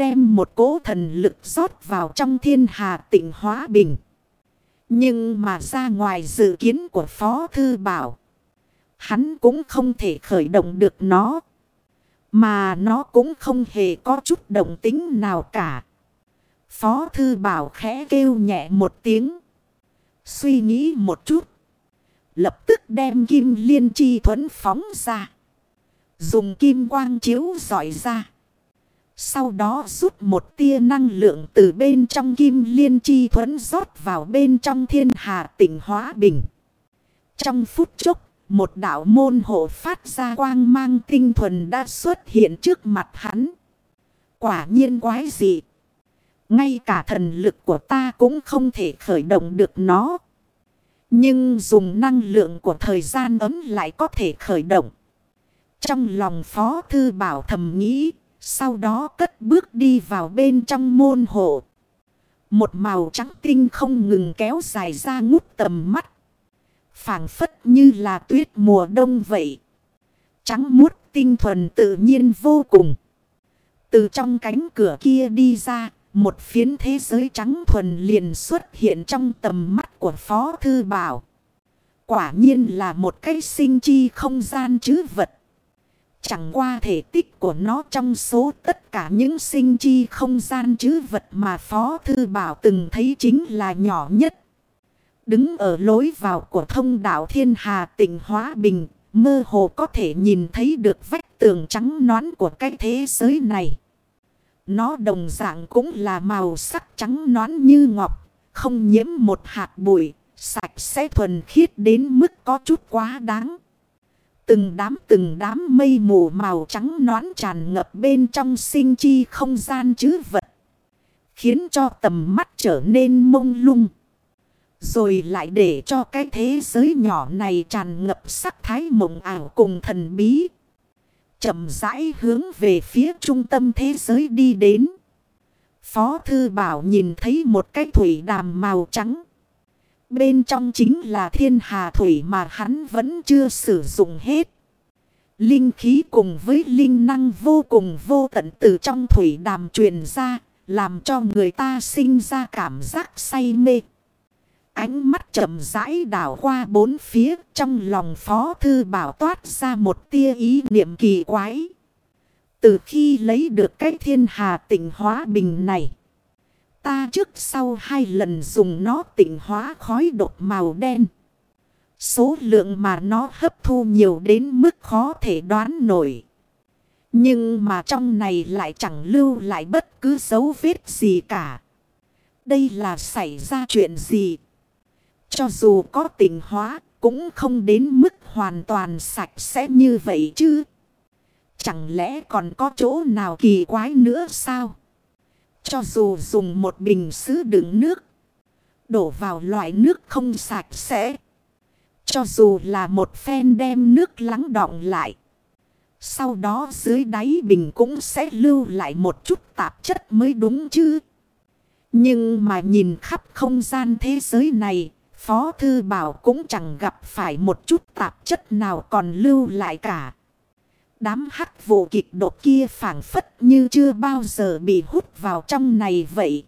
đem một cỗ thần lực rót vào trong thiên hà tịnh hóa bình. Nhưng mà ra ngoài dự kiến của Phó Thư Bảo. Hắn cũng không thể khởi động được nó. Mà nó cũng không hề có chút động tính nào cả. Phó Thư Bảo khẽ kêu nhẹ một tiếng. Suy nghĩ một chút. Lập tức đem kim liên chi thuẫn phóng ra. Dùng kim quang chiếu dọi ra. Sau đó rút một tia năng lượng từ bên trong kim liên chi thuẫn rót vào bên trong thiên hà tỉnh hóa bình. Trong phút chốc, một đạo môn hộ phát ra quang mang tinh thuần đã xuất hiện trước mặt hắn. Quả nhiên quái dị. Ngay cả thần lực của ta cũng không thể khởi động được nó. Nhưng dùng năng lượng của thời gian ấm lại có thể khởi động. Trong lòng Phó Thư Bảo thầm nghĩ, sau đó cất bước đi vào bên trong môn hộ. Một màu trắng tinh không ngừng kéo dài ra ngút tầm mắt. phảng phất như là tuyết mùa đông vậy. Trắng muốt tinh thuần tự nhiên vô cùng. Từ trong cánh cửa kia đi ra, một phiến thế giới trắng thuần liền xuất hiện trong tầm mắt của Phó Thư Bảo. Quả nhiên là một cái sinh chi không gian chứ vật. Chẳng qua thể tích của nó trong số tất cả những sinh chi không gian chứ vật mà Phó Thư Bảo từng thấy chính là nhỏ nhất. Đứng ở lối vào của thông đạo thiên hà tỉnh Hóa Bình, mơ hồ có thể nhìn thấy được vách tường trắng nón của cái thế giới này. Nó đồng dạng cũng là màu sắc trắng nón như ngọc, không nhiễm một hạt bụi, sạch sẽ thuần khiết đến mức có chút quá đáng. Từng đám từng đám mây mù màu trắng nón tràn ngập bên trong sinh chi không gian chứ vật. Khiến cho tầm mắt trở nên mông lung. Rồi lại để cho cái thế giới nhỏ này tràn ngập sắc thái mộng ảo cùng thần bí chậm rãi hướng về phía trung tâm thế giới đi đến. Phó Thư Bảo nhìn thấy một cái thủy đàm màu trắng. Bên trong chính là thiên hà thủy mà hắn vẫn chưa sử dụng hết. Linh khí cùng với linh năng vô cùng vô tận từ trong thủy đàm truyền ra, làm cho người ta sinh ra cảm giác say mê. Ánh mắt chậm rãi đảo qua bốn phía trong lòng phó thư bảo toát ra một tia ý niệm kỳ quái. Từ khi lấy được cái thiên hà tịnh hóa bình này. Ta trước sau hai lần dùng nó tịnh hóa khói đột màu đen. Số lượng mà nó hấp thu nhiều đến mức khó thể đoán nổi. Nhưng mà trong này lại chẳng lưu lại bất cứ dấu vết gì cả. Đây là xảy ra chuyện gì? Cho dù có tình hóa, cũng không đến mức hoàn toàn sạch sẽ như vậy chứ. Chẳng lẽ còn có chỗ nào kỳ quái nữa sao? Cho dù dùng một bình sứ đựng nước, đổ vào loại nước không sạch sẽ. Cho dù là một phen đem nước lắng đọng lại. Sau đó dưới đáy bình cũng sẽ lưu lại một chút tạp chất mới đúng chứ. Nhưng mà nhìn khắp không gian thế giới này, Phó Thư Bảo cũng chẳng gặp phải một chút tạp chất nào còn lưu lại cả. Đám hắc vụ kịch đột kia phản phất như chưa bao giờ bị hút vào trong này vậy.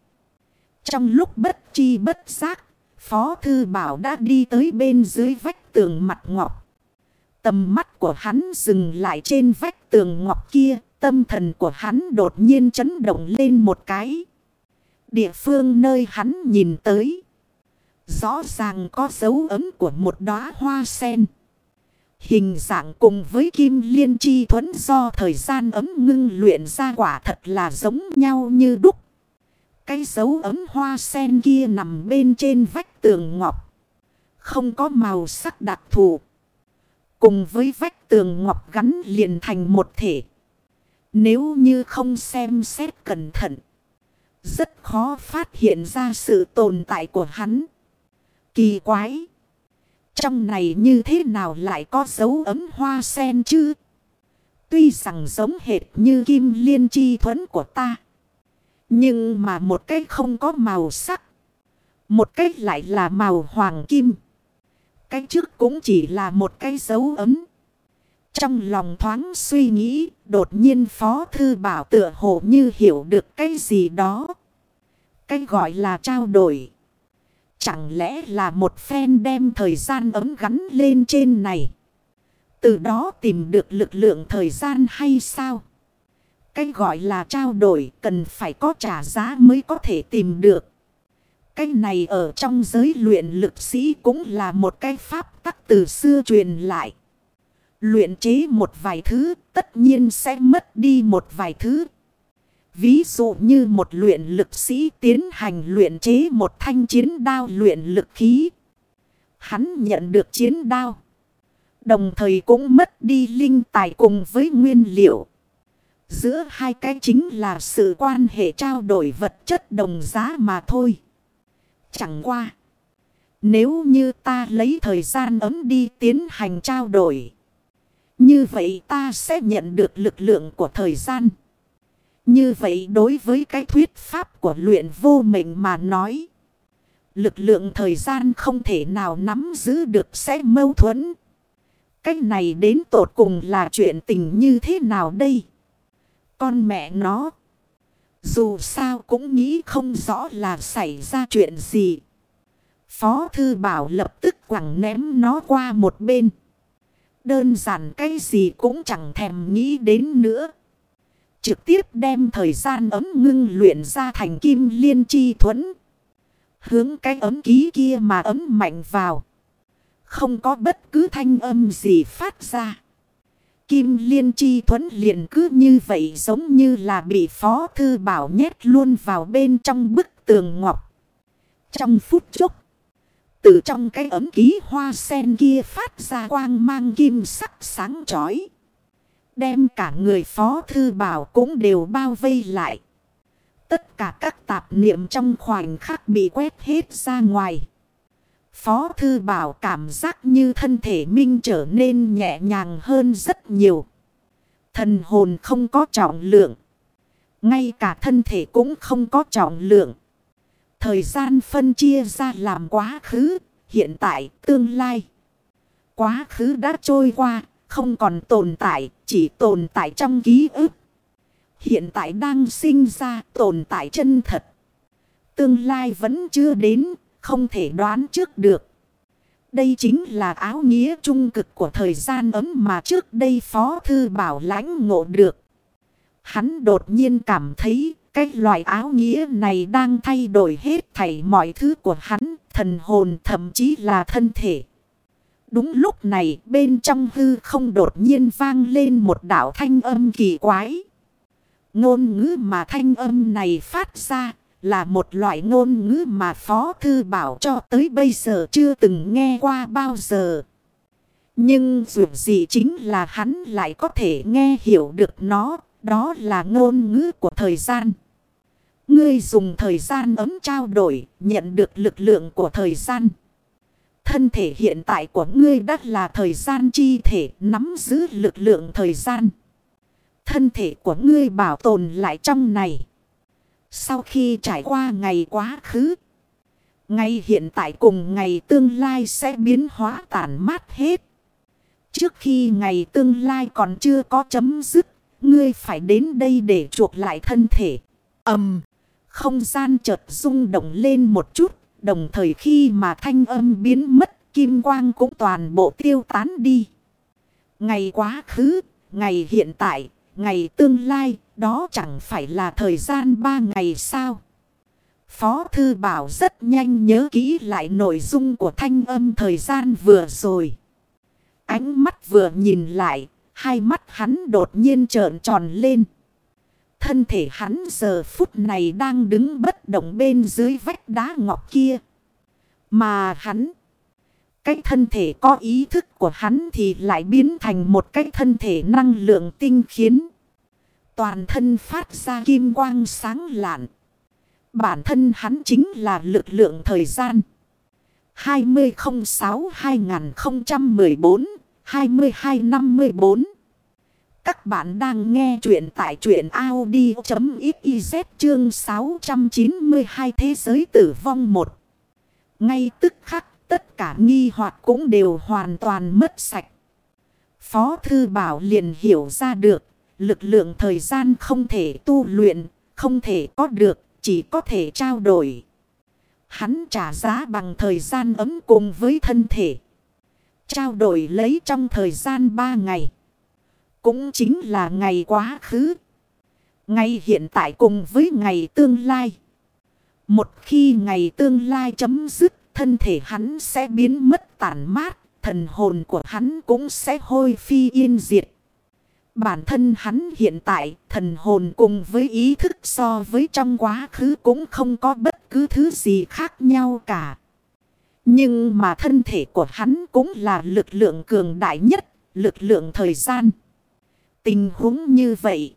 Trong lúc bất chi bất giác, Phó Thư Bảo đã đi tới bên dưới vách tường mặt ngọc. Tầm mắt của hắn dừng lại trên vách tường ngọc kia, tâm thần của hắn đột nhiên chấn động lên một cái. Địa phương nơi hắn nhìn tới. Rõ ràng có dấu ấm của một đóa hoa sen. Hình dạng cùng với kim liên chi thuẫn do thời gian ấm ngưng luyện ra quả thật là giống nhau như đúc. Cái dấu ấm hoa sen kia nằm bên trên vách tường ngọc. Không có màu sắc đặc thù. Cùng với vách tường ngọc gắn liền thành một thể. Nếu như không xem xét cẩn thận. Rất khó phát hiện ra sự tồn tại của hắn. Kỳ quái. Trong này như thế nào lại có dấu ấm hoa sen chứ? Tuy rằng giống hệt như kim liên chi thuẫn của ta. Nhưng mà một cái không có màu sắc. Một cái lại là màu hoàng kim. Cái trước cũng chỉ là một cái dấu ấm. Trong lòng thoáng suy nghĩ, đột nhiên Phó Thư Bảo tựa hồ như hiểu được cái gì đó. Cái gọi là trao đổi. Chẳng lẽ là một phen đem thời gian ấm gắn lên trên này. Từ đó tìm được lực lượng thời gian hay sao? Cái gọi là trao đổi cần phải có trả giá mới có thể tìm được. Cái này ở trong giới luyện lực sĩ cũng là một cái pháp tắc từ xưa truyền lại. Luyện chế một vài thứ, tất nhiên sẽ mất đi một vài thứ. Ví dụ như một luyện lực sĩ tiến hành luyện chế một thanh chiến đao luyện lực khí. Hắn nhận được chiến đao. Đồng thời cũng mất đi linh tài cùng với nguyên liệu. Giữa hai cái chính là sự quan hệ trao đổi vật chất đồng giá mà thôi. Chẳng qua. Nếu như ta lấy thời gian ấm đi tiến hành trao đổi. Như vậy ta sẽ nhận được lực lượng của thời gian. Như vậy đối với cái thuyết pháp của luyện vô mệnh mà nói. Lực lượng thời gian không thể nào nắm giữ được sẽ mâu thuẫn. Cách này đến tột cùng là chuyện tình như thế nào đây? Con mẹ nó. Dù sao cũng nghĩ không rõ là xảy ra chuyện gì. Phó thư bảo lập tức quẳng ném nó qua một bên. Đơn giản cái gì cũng chẳng thèm nghĩ đến nữa. Trực tiếp đem thời gian ấm ngưng luyện ra thành kim liên chi thuẫn. Hướng cái ấm ký kia mà ấm mạnh vào. Không có bất cứ thanh âm gì phát ra. Kim liên chi thuẫn liền cứ như vậy giống như là bị phó thư bảo nhét luôn vào bên trong bức tường ngọc. Trong phút chốc. Từ trong cái ấm ký hoa sen kia phát ra quang mang kim sắc sáng chói. Đem cả người phó thư bảo cũng đều bao vây lại. Tất cả các tạp niệm trong khoảnh khắc bị quét hết ra ngoài. Phó thư bảo cảm giác như thân thể minh trở nên nhẹ nhàng hơn rất nhiều. Thần hồn không có trọng lượng. Ngay cả thân thể cũng không có trọng lượng. Thời gian phân chia ra làm quá khứ, hiện tại, tương lai. Quá khứ đã trôi qua, không còn tồn tại, chỉ tồn tại trong ký ức. Hiện tại đang sinh ra tồn tại chân thật. Tương lai vẫn chưa đến, không thể đoán trước được. Đây chính là áo nghĩa trung cực của thời gian ấm mà trước đây Phó Thư Bảo lãnh ngộ được. Hắn đột nhiên cảm thấy cái loại áo nghĩa này đang thay đổi hết thảy mọi thứ của hắn, thần hồn thậm chí là thân thể. Đúng lúc này bên trong hư không đột nhiên vang lên một đảo thanh âm kỳ quái. Ngôn ngữ mà thanh âm này phát ra là một loại ngôn ngữ mà Phó Thư Bảo cho tới bây giờ chưa từng nghe qua bao giờ. Nhưng dù gì chính là hắn lại có thể nghe hiểu được nó, đó là ngôn ngữ của thời gian. Ngươi dùng thời gian ấm trao đổi, nhận được lực lượng của thời gian. Thân thể hiện tại của ngươi đã là thời gian chi thể, nắm giữ lực lượng thời gian. Thân thể của ngươi bảo tồn lại trong này. Sau khi trải qua ngày quá khứ. Ngày hiện tại cùng ngày tương lai sẽ biến hóa tản mát hết. Trước khi ngày tương lai còn chưa có chấm dứt. Ngươi phải đến đây để chuộc lại thân thể. ầm, Không gian chợt rung động lên một chút. Đồng thời khi mà thanh âm biến mất. Kim quang cũng toàn bộ tiêu tán đi. Ngày quá khứ. Ngày hiện tại. Ngày tương lai đó chẳng phải là thời gian ba ngày sao? Phó Thư Bảo rất nhanh nhớ kỹ lại nội dung của thanh âm thời gian vừa rồi. Ánh mắt vừa nhìn lại, hai mắt hắn đột nhiên trợn tròn lên. Thân thể hắn giờ phút này đang đứng bất động bên dưới vách đá ngọc kia. Mà hắn, cái thân thể có ý thức của hắn thì lại biến thành một cái thân thể năng lượng tinh khiến. Toàn thân phát ra kim quang sáng lạn. Bản thân hắn chính là lực lượng thời gian. 2006-2014-2254 các bạn đang nghe chuyện tại chuyện Audi.xyz chương 692 Thế giới tử vong 1. Ngay tức khắc tất cả nghi hoặc cũng đều hoàn toàn mất sạch. Phó Thư Bảo liền hiểu ra được, lực lượng thời gian không thể tu luyện, không thể có được, chỉ có thể trao đổi. Hắn trả giá bằng thời gian ấm cùng với thân thể. Trao đổi lấy trong thời gian 3 ngày. Cũng chính là ngày quá khứ. Ngày hiện tại cùng với ngày tương lai. Một khi ngày tương lai chấm dứt, thân thể hắn sẽ biến mất tản mát, thần hồn của hắn cũng sẽ hôi phi yên diệt. Bản thân hắn hiện tại, thần hồn cùng với ý thức so với trong quá khứ cũng không có bất cứ thứ gì khác nhau cả. Nhưng mà thân thể của hắn cũng là lực lượng cường đại nhất, lực lượng thời gian. Tình huống như vậy,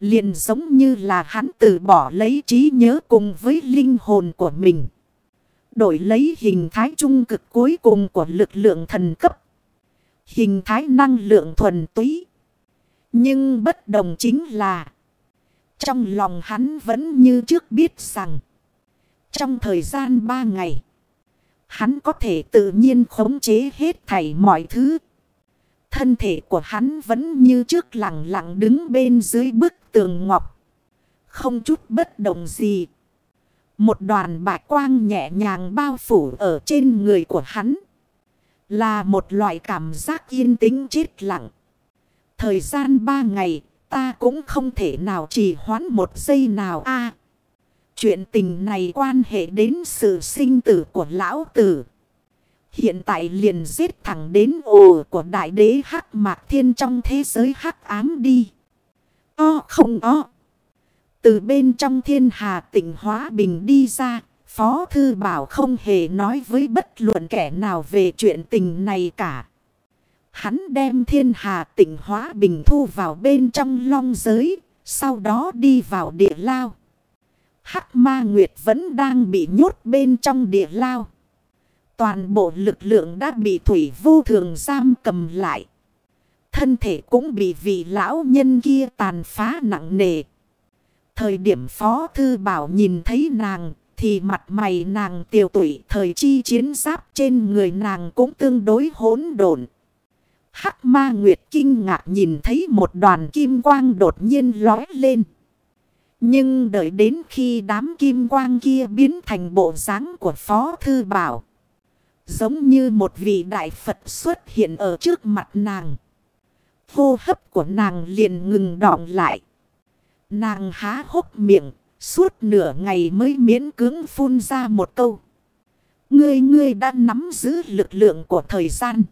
liền giống như là hắn từ bỏ lấy trí nhớ cùng với linh hồn của mình. Đổi lấy hình thái trung cực cuối cùng của lực lượng thần cấp. Hình thái năng lượng thuần túy. Nhưng bất đồng chính là. Trong lòng hắn vẫn như trước biết rằng. Trong thời gian ba ngày. Hắn có thể tự nhiên khống chế hết thảy mọi thứ. Thân thể của hắn vẫn như trước lặng lặng đứng bên dưới bức tường ngọc. Không chút bất động gì. Một đoàn bạch quang nhẹ nhàng bao phủ ở trên người của hắn. Là một loại cảm giác yên tĩnh chết lặng. Thời gian ba ngày, ta cũng không thể nào trì hoãn một giây nào a Chuyện tình này quan hệ đến sự sinh tử của lão tử. Hiện tại liền giết thẳng đến ồ của đại đế hắc mạc thiên trong thế giới hắc ám đi. O không o. Từ bên trong thiên hà tỉnh hóa bình đi ra. Phó Thư Bảo không hề nói với bất luận kẻ nào về chuyện tình này cả. Hắn đem thiên hà tỉnh hóa bình thu vào bên trong long giới. Sau đó đi vào địa lao. Hắc ma nguyệt vẫn đang bị nhốt bên trong địa lao. Toàn bộ lực lượng đã bị thủy vô thường giam cầm lại. Thân thể cũng bị vị lão nhân kia tàn phá nặng nề. Thời điểm phó thư bảo nhìn thấy nàng, thì mặt mày nàng tiêu tụy, thời chi chiến giáp trên người nàng cũng tương đối hỗn độn. Hắc ma nguyệt kinh ngạc nhìn thấy một đoàn kim quang đột nhiên lói lên. Nhưng đợi đến khi đám kim quang kia biến thành bộ dáng của Phó Thư Bảo. Giống như một vị đại Phật xuất hiện ở trước mặt nàng. Hô hấp của nàng liền ngừng đọng lại. Nàng há hốc miệng, suốt nửa ngày mới miễn cưỡng phun ra một câu. Ngươi ngươi đã nắm giữ lực lượng của thời gian.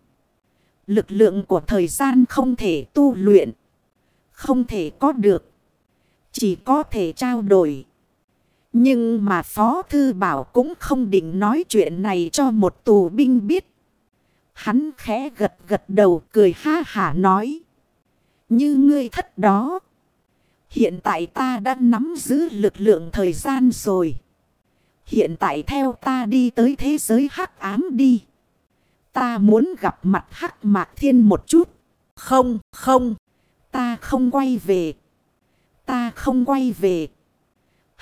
Lực lượng của thời gian không thể tu luyện. Không thể có được. Chỉ có thể trao đổi. Nhưng mà Phó Thư Bảo cũng không định nói chuyện này cho một tù binh biết. Hắn khẽ gật gật đầu cười ha hả nói. Như ngươi thất đó. Hiện tại ta đã nắm giữ lực lượng thời gian rồi. Hiện tại theo ta đi tới thế giới hắc ám đi. Ta muốn gặp mặt hắc mạc thiên một chút. Không, không. Ta không quay về. Ta không quay về.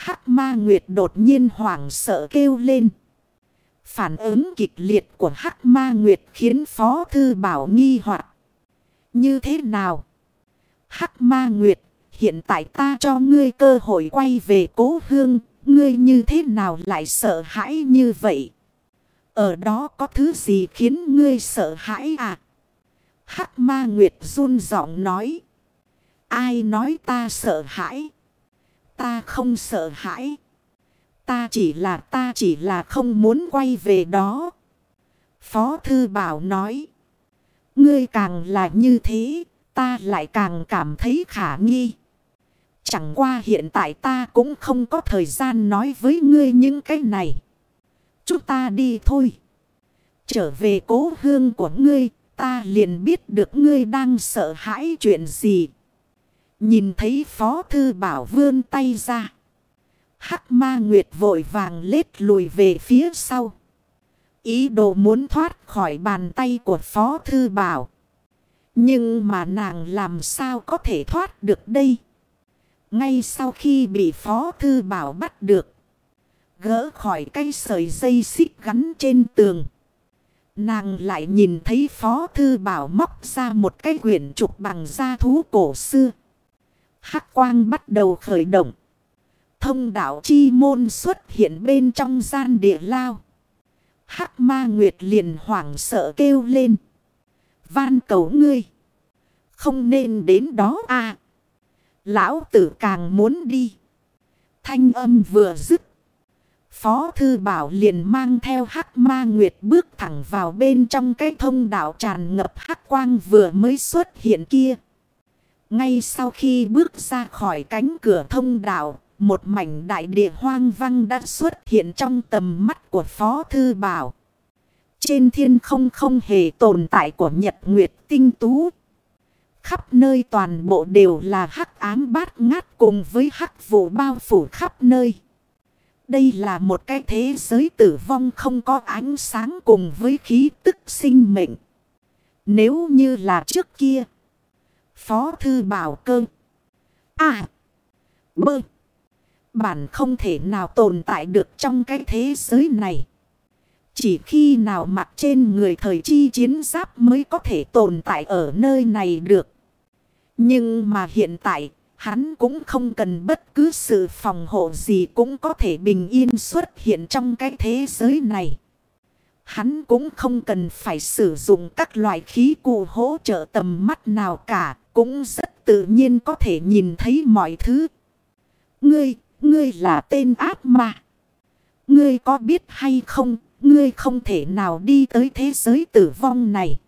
Hắc ma nguyệt đột nhiên hoảng sợ kêu lên. Phản ứng kịch liệt của Hắc ma nguyệt khiến Phó Thư Bảo nghi hoặc Như thế nào? Hắc ma nguyệt, hiện tại ta cho ngươi cơ hội quay về cố hương. Ngươi như thế nào lại sợ hãi như vậy? Ở đó có thứ gì khiến ngươi sợ hãi à? Hắc ma nguyệt run giọng nói. Ai nói ta sợ hãi? Ta không sợ hãi. Ta chỉ là ta chỉ là không muốn quay về đó. Phó Thư Bảo nói. Ngươi càng là như thế, ta lại càng cảm thấy khả nghi. Chẳng qua hiện tại ta cũng không có thời gian nói với ngươi những cái này. Chúng ta đi thôi. Trở về cố hương của ngươi, ta liền biết được ngươi đang sợ hãi chuyện gì. Nhìn thấy Phó Thư Bảo vươn tay ra. Hắc ma nguyệt vội vàng lết lùi về phía sau. Ý đồ muốn thoát khỏi bàn tay của Phó Thư Bảo. Nhưng mà nàng làm sao có thể thoát được đây? Ngay sau khi bị Phó Thư Bảo bắt được. Gỡ khỏi cây sợi dây xích gắn trên tường. Nàng lại nhìn thấy Phó Thư Bảo móc ra một cái quyển trục bằng da thú cổ xưa. Hắc quang bắt đầu khởi động. Thông đạo chi môn xuất hiện bên trong gian địa lao. Hắc ma nguyệt liền hoảng sợ kêu lên. Van cầu ngươi. Không nên đến đó à. Lão tử càng muốn đi. Thanh âm vừa dứt. Phó Thư Bảo liền mang theo hắc ma nguyệt bước thẳng vào bên trong cái thông đạo tràn ngập hắc quang vừa mới xuất hiện kia. Ngay sau khi bước ra khỏi cánh cửa thông đạo, một mảnh đại địa hoang văng đã xuất hiện trong tầm mắt của Phó Thư Bảo. Trên thiên không không hề tồn tại của Nhật Nguyệt tinh tú. Khắp nơi toàn bộ đều là hắc ám bát ngát cùng với hắc vụ bao phủ khắp nơi. Đây là một cái thế giới tử vong không có ánh sáng cùng với khí tức sinh mệnh. Nếu như là trước kia. Phó thư bảo cơ. À. Bơ. Bản không thể nào tồn tại được trong cái thế giới này. Chỉ khi nào mặc trên người thời chi chiến giáp mới có thể tồn tại ở nơi này được. Nhưng mà hiện tại, hắn cũng không cần bất cứ sự phòng hộ gì cũng có thể bình yên xuất hiện trong cái thế giới này. Hắn cũng không cần phải sử dụng các loại khí cụ hỗ trợ tầm mắt nào cả, cũng rất tự nhiên có thể nhìn thấy mọi thứ. Ngươi, ngươi là tên ác ma. Ngươi có biết hay không, ngươi không thể nào đi tới thế giới tử vong này.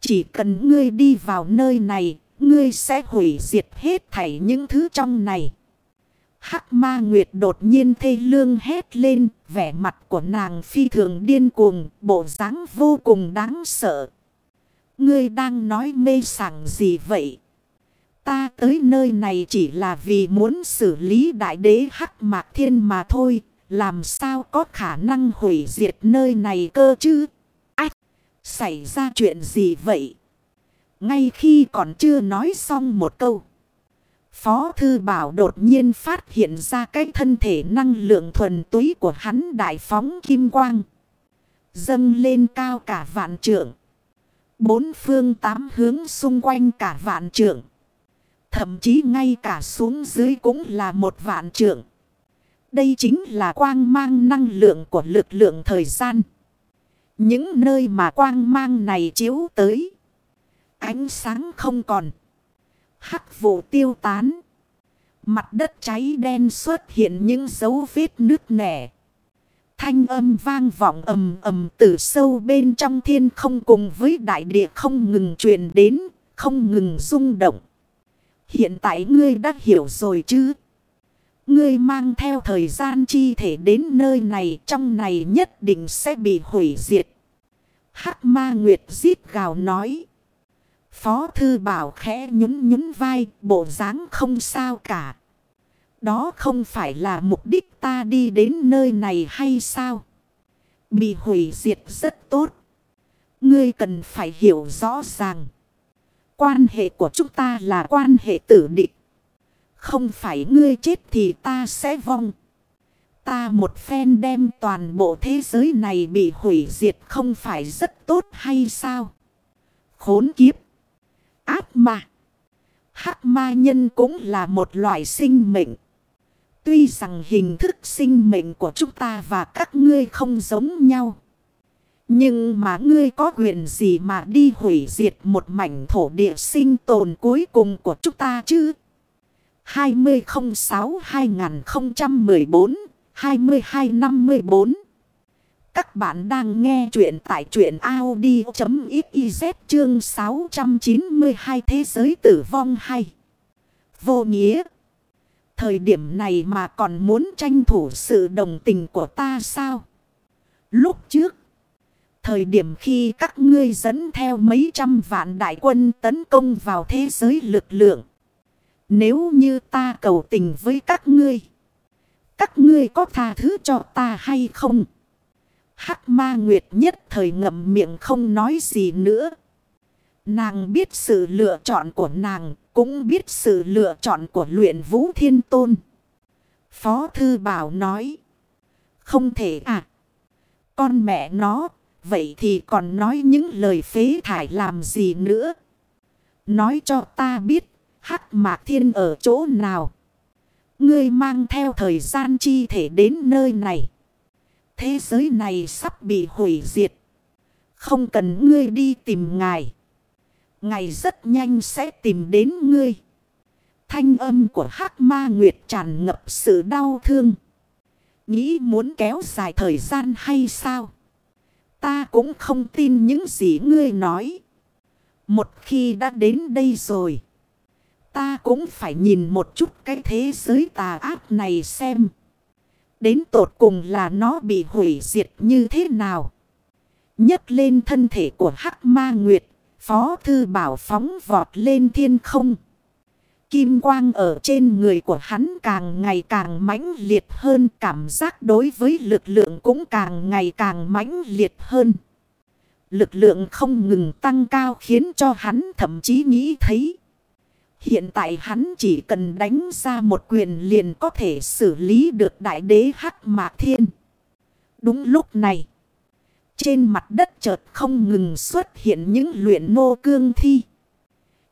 Chỉ cần ngươi đi vào nơi này, ngươi sẽ hủy diệt hết thảy những thứ trong này. Hắc ma nguyệt đột nhiên thê lương hét lên, vẻ mặt của nàng phi thường điên cuồng, bộ dáng vô cùng đáng sợ. Ngươi đang nói mê sảng gì vậy? Ta tới nơi này chỉ là vì muốn xử lý đại đế Hắc Mạc Thiên mà thôi, làm sao có khả năng hủy diệt nơi này cơ chứ? Ách! Xảy ra chuyện gì vậy? Ngay khi còn chưa nói xong một câu. Phó Thư Bảo đột nhiên phát hiện ra cái thân thể năng lượng thuần túy của hắn đại phóng kim quang. Dâng lên cao cả vạn trượng. Bốn phương tám hướng xung quanh cả vạn trượng. Thậm chí ngay cả xuống dưới cũng là một vạn trượng. Đây chính là quang mang năng lượng của lực lượng thời gian. Những nơi mà quang mang này chiếu tới. Ánh sáng không còn. Hắc vụ tiêu tán. Mặt đất cháy đen xuất hiện những dấu vết nước nẻ. Thanh âm vang vọng ầm ầm từ sâu bên trong thiên không cùng với đại địa không ngừng truyền đến, không ngừng rung động. Hiện tại ngươi đã hiểu rồi chứ? Ngươi mang theo thời gian chi thể đến nơi này trong này nhất định sẽ bị hủy diệt. Hắc ma nguyệt giết gào nói. Phó thư bảo khẽ nhún nhún vai, bộ dáng không sao cả. Đó không phải là mục đích ta đi đến nơi này hay sao? Bị hủy diệt rất tốt. Ngươi cần phải hiểu rõ ràng. Quan hệ của chúng ta là quan hệ tử địch. Không phải ngươi chết thì ta sẽ vong. Ta một phen đem toàn bộ thế giới này bị hủy diệt không phải rất tốt hay sao? Khốn kiếp! ác ma. Hắc ma nhân cũng là một loại sinh mệnh. Tuy rằng hình thức sinh mệnh của chúng ta và các ngươi không giống nhau. Nhưng mà ngươi có quyền gì mà đi hủy diệt một mảnh thổ địa sinh tồn cuối cùng của chúng ta chứ? 2006-2014-2254 các bạn đang nghe chuyện tại chuyện Audi.xyz chương 692 Thế giới tử vong hay. Vô nghĩa. Thời điểm này mà còn muốn tranh thủ sự đồng tình của ta sao? Lúc trước. Thời điểm khi các ngươi dẫn theo mấy trăm vạn đại quân tấn công vào thế giới lực lượng. Nếu như ta cầu tình với các ngươi. Các ngươi có tha thứ cho ta hay không? Hắc ma nguyệt nhất thời ngậm miệng không nói gì nữa. Nàng biết sự lựa chọn của nàng, cũng biết sự lựa chọn của luyện vũ thiên tôn. Phó thư bảo nói. Không thể à. Con mẹ nó, Vậy thì còn nói những lời phế thải làm gì nữa? Nói cho ta biết, hắc mạc thiên ở chỗ nào? Ngươi mang theo thời gian chi thể đến nơi này. Thế giới này sắp bị hủy diệt. Không cần ngươi đi tìm ngài ngày rất nhanh sẽ tìm đến ngươi. Thanh âm của hắc ma nguyệt tràn ngập sự đau thương. Nghĩ muốn kéo dài thời gian hay sao? Ta cũng không tin những gì ngươi nói. Một khi đã đến đây rồi. Ta cũng phải nhìn một chút cái thế giới tà ác này xem. Đến tột cùng là nó bị hủy diệt như thế nào. Nhất lên thân thể của Hắc Ma Nguyệt. Phó Thư Bảo phóng vọt lên thiên không. Kim quang ở trên người của hắn càng ngày càng mãnh liệt hơn. Cảm giác đối với lực lượng cũng càng ngày càng mãnh liệt hơn. Lực lượng không ngừng tăng cao khiến cho hắn thậm chí nghĩ thấy. Hiện tại hắn chỉ cần đánh ra một quyền liền có thể xử lý được đại đế Hắc Mạc Thiên. Đúng lúc này, trên mặt đất chợt không ngừng xuất hiện những luyện nô cương thi.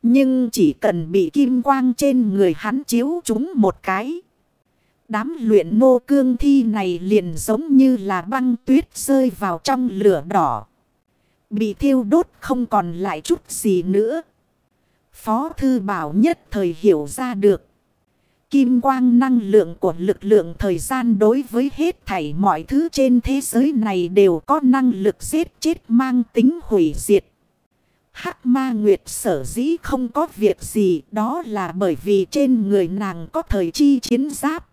Nhưng chỉ cần bị kim quang trên người hắn chiếu chúng một cái. Đám luyện nô cương thi này liền giống như là băng tuyết rơi vào trong lửa đỏ. Bị thiêu đốt không còn lại chút gì nữa. Phó Thư Bảo nhất thời hiểu ra được. Kim quang năng lượng của lực lượng thời gian đối với hết thảy mọi thứ trên thế giới này đều có năng lực giết chết mang tính hủy diệt. Hắc ma nguyệt sở dĩ không có việc gì, đó là bởi vì trên người nàng có thời chi chiến giáp.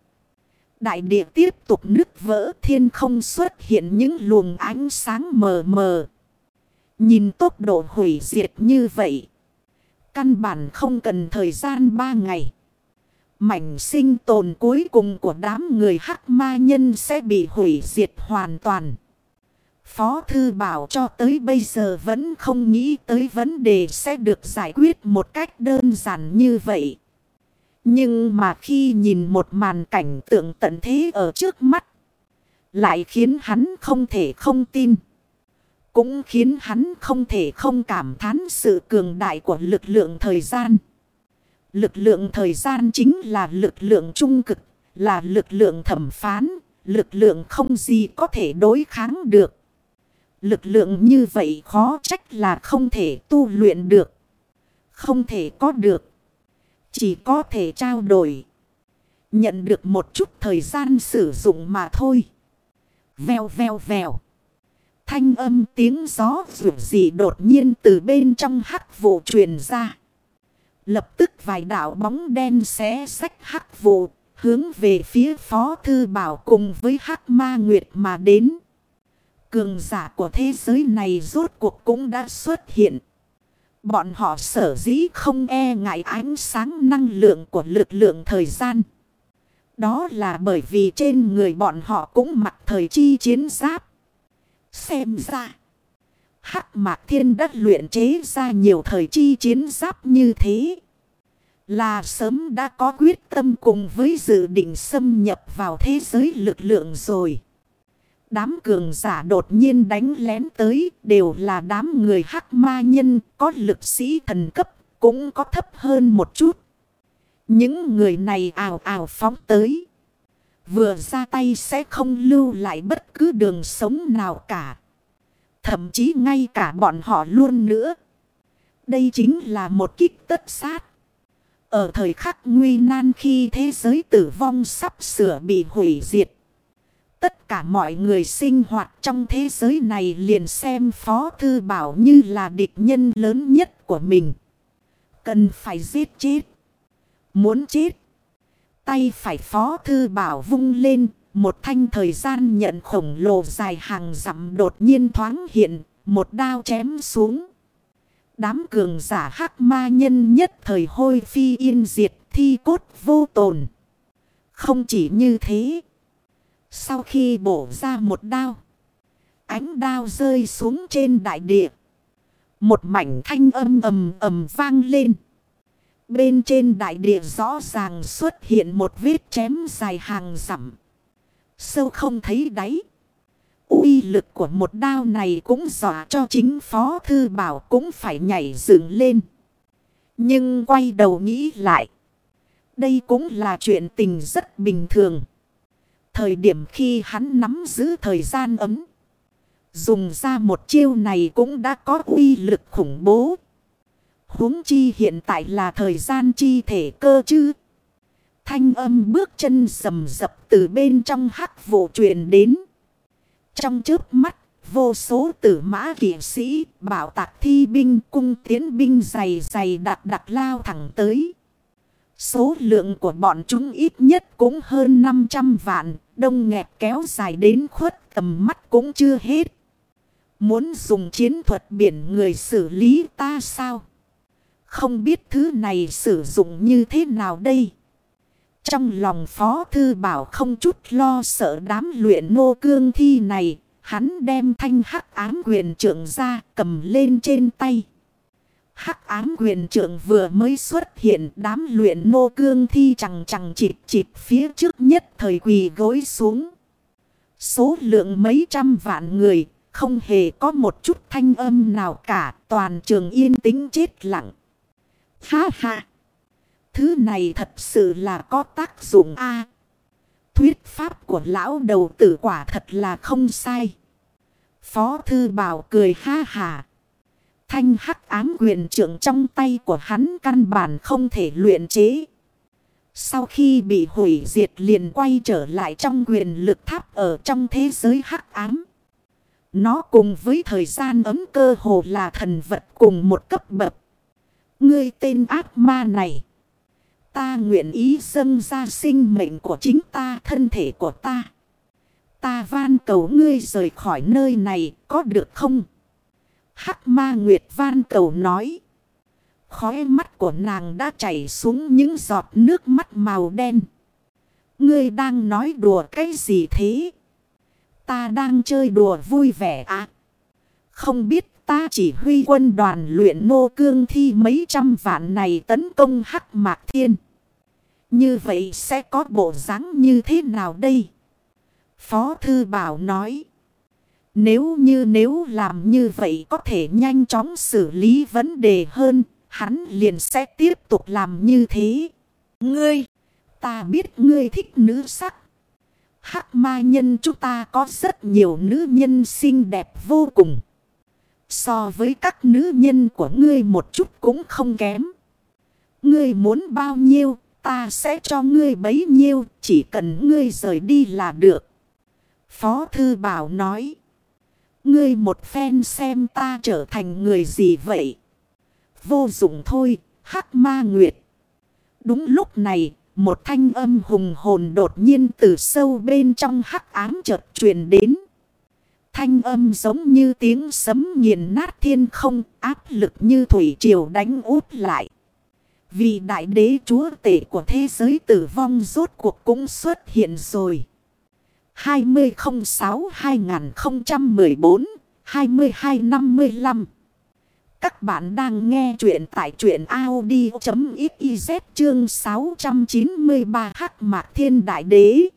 Đại địa tiếp tục nứt vỡ, thiên không xuất hiện những luồng ánh sáng mờ mờ. Nhìn tốc độ hủy diệt như vậy. Căn bản không cần thời gian ba ngày. Mảnh sinh tồn cuối cùng của đám người hắc ma nhân sẽ bị hủy diệt hoàn toàn. Phó Thư Bảo cho tới bây giờ vẫn không nghĩ tới vấn đề sẽ được giải quyết một cách đơn giản như vậy. Nhưng mà khi nhìn một màn cảnh tượng tận thế ở trước mắt, lại khiến hắn không thể không tin. Cũng khiến hắn không thể không cảm thán sự cường đại của lực lượng thời gian. Lực lượng thời gian chính là lực lượng trung cực, là lực lượng thẩm phán, lực lượng không gì có thể đối kháng được. Lực lượng như vậy khó trách là không thể tu luyện được. Không thể có được. Chỉ có thể trao đổi. Nhận được một chút thời gian sử dụng mà thôi. Vèo vèo vèo. Thanh âm tiếng gió rủ gì đột nhiên từ bên trong hắc vụ truyền ra. Lập tức vài đạo bóng đen xé sách hắc vụ. Hướng về phía phó thư bảo cùng với hắc ma nguyệt mà đến. Cường giả của thế giới này rốt cuộc cũng đã xuất hiện. Bọn họ sở dĩ không e ngại ánh sáng năng lượng của lực lượng thời gian. Đó là bởi vì trên người bọn họ cũng mặc thời chi chiến giáp. Xem ra. Hắc Mạc Thiên đã luyện chế ra nhiều thời chi chiến giáp như thế. Là sớm đã có quyết tâm cùng với dự định xâm nhập vào thế giới lực lượng rồi. Đám cường giả đột nhiên đánh lén tới, đều là đám người hắc ma nhân, có lực sĩ thần cấp, cũng có thấp hơn một chút. Những người này ào ào phóng tới. Vừa ra tay sẽ không lưu lại bất cứ đường sống nào cả. Thậm chí ngay cả bọn họ luôn nữa. Đây chính là một kích tất sát. Ở thời khắc nguy nan khi thế giới tử vong sắp sửa bị hủy diệt. Tất cả mọi người sinh hoạt trong thế giới này liền xem Phó Thư Bảo như là địch nhân lớn nhất của mình. Cần phải giết chết. Muốn chết. Tay phải Phó Thư Bảo vung lên. Một thanh thời gian nhận khổng lồ dài hàng dặm đột nhiên thoáng hiện. Một đao chém xuống. Đám cường giả hắc ma nhân nhất thời hôi phi yên diệt, thi cốt vô tồn. Không chỉ như thế. Sau khi bổ ra một đao. Ánh đao rơi xuống trên đại địa. Một mảnh thanh âm ầm ầm vang lên. Bên trên đại địa rõ ràng xuất hiện một vết chém dài hàng dặm. Sâu không thấy đáy. uy lực của một đao này cũng dọa cho chính Phó Thư Bảo cũng phải nhảy dựng lên. Nhưng quay đầu nghĩ lại. Đây cũng là chuyện tình rất bình thường. Thời điểm khi hắn nắm giữ thời gian ấm. Dùng ra một chiêu này cũng đã có uy lực khủng bố. huống chi hiện tại là thời gian chi thể cơ chứ. Thanh âm bước chân sầm dập từ bên trong hắc vụ truyền đến. Trong trước mắt, vô số tử mã kỷ sĩ, bảo tạc thi binh, cung tiến binh dày dày đặc đặc lao thẳng tới. Số lượng của bọn chúng ít nhất cũng hơn 500 vạn, đông nghẹt kéo dài đến khuất tầm mắt cũng chưa hết. Muốn dùng chiến thuật biển người xử lý ta sao? Không biết thứ này sử dụng như thế nào đây? Trong lòng Phó Thư Bảo không chút lo sợ đám luyện nô cương thi này, hắn đem thanh hắc ám quyền trưởng ra cầm lên trên tay. Hắc ám quyền trưởng vừa mới xuất hiện đám luyện nô cương thi chẳng chẳng chịp chịp phía trước nhất thời quỳ gối xuống. Số lượng mấy trăm vạn người không hề có một chút thanh âm nào cả toàn trường yên tĩnh chết lặng. Ha ha! Thứ này thật sự là có tác dụng a Thuyết pháp của lão đầu tử quả thật là không sai. Phó thư bảo cười ha hà. Thanh hắc ám quyền trưởng trong tay của hắn căn bản không thể luyện chế. Sau khi bị hủy diệt liền quay trở lại trong quyền lực tháp ở trong thế giới hắc ám. Nó cùng với thời gian ấm cơ hồ là thần vật cùng một cấp bậc. Ngươi tên ác ma này. Ta nguyện ý dâng ra sinh mệnh của chính ta, thân thể của ta. Ta van cầu ngươi rời khỏi nơi này, có được không? Hắc ma nguyệt van cầu nói. Khói mắt của nàng đã chảy xuống những giọt nước mắt màu đen. Ngươi đang nói đùa cái gì thế? Ta đang chơi đùa vui vẻ à? Không biết ta chỉ huy quân đoàn luyện nô cương thi mấy trăm vạn này tấn công hắc mạc thiên. Như vậy sẽ có bộ dáng như thế nào đây? Phó Thư Bảo nói. Nếu như nếu làm như vậy có thể nhanh chóng xử lý vấn đề hơn, hắn liền sẽ tiếp tục làm như thế. Ngươi, ta biết ngươi thích nữ sắc. Hắc ma nhân chúng ta có rất nhiều nữ nhân xinh đẹp vô cùng. So với các nữ nhân của ngươi một chút cũng không kém. Ngươi muốn bao nhiêu ta sẽ cho ngươi bấy nhiêu, chỉ cần ngươi rời đi là được. Phó Thư Bảo nói, ngươi một phen xem ta trở thành người gì vậy? Vô dụng thôi, hắc ma nguyệt. Đúng lúc này, một thanh âm hùng hồn đột nhiên từ sâu bên trong hắc ám chợt truyền đến. Thanh âm giống như tiếng sấm nghiền nát thiên không, áp lực như thủy triều đánh út lại. Vì đại đế chúa tể của thế giới tử vong rốt cuộc cũng xuất hiện rồi. 2006-2014-2255 Các bạn đang nghe chuyện tại chuyện Audi.xyz chương 693 Hắc Mạc Thiên Đại Đế.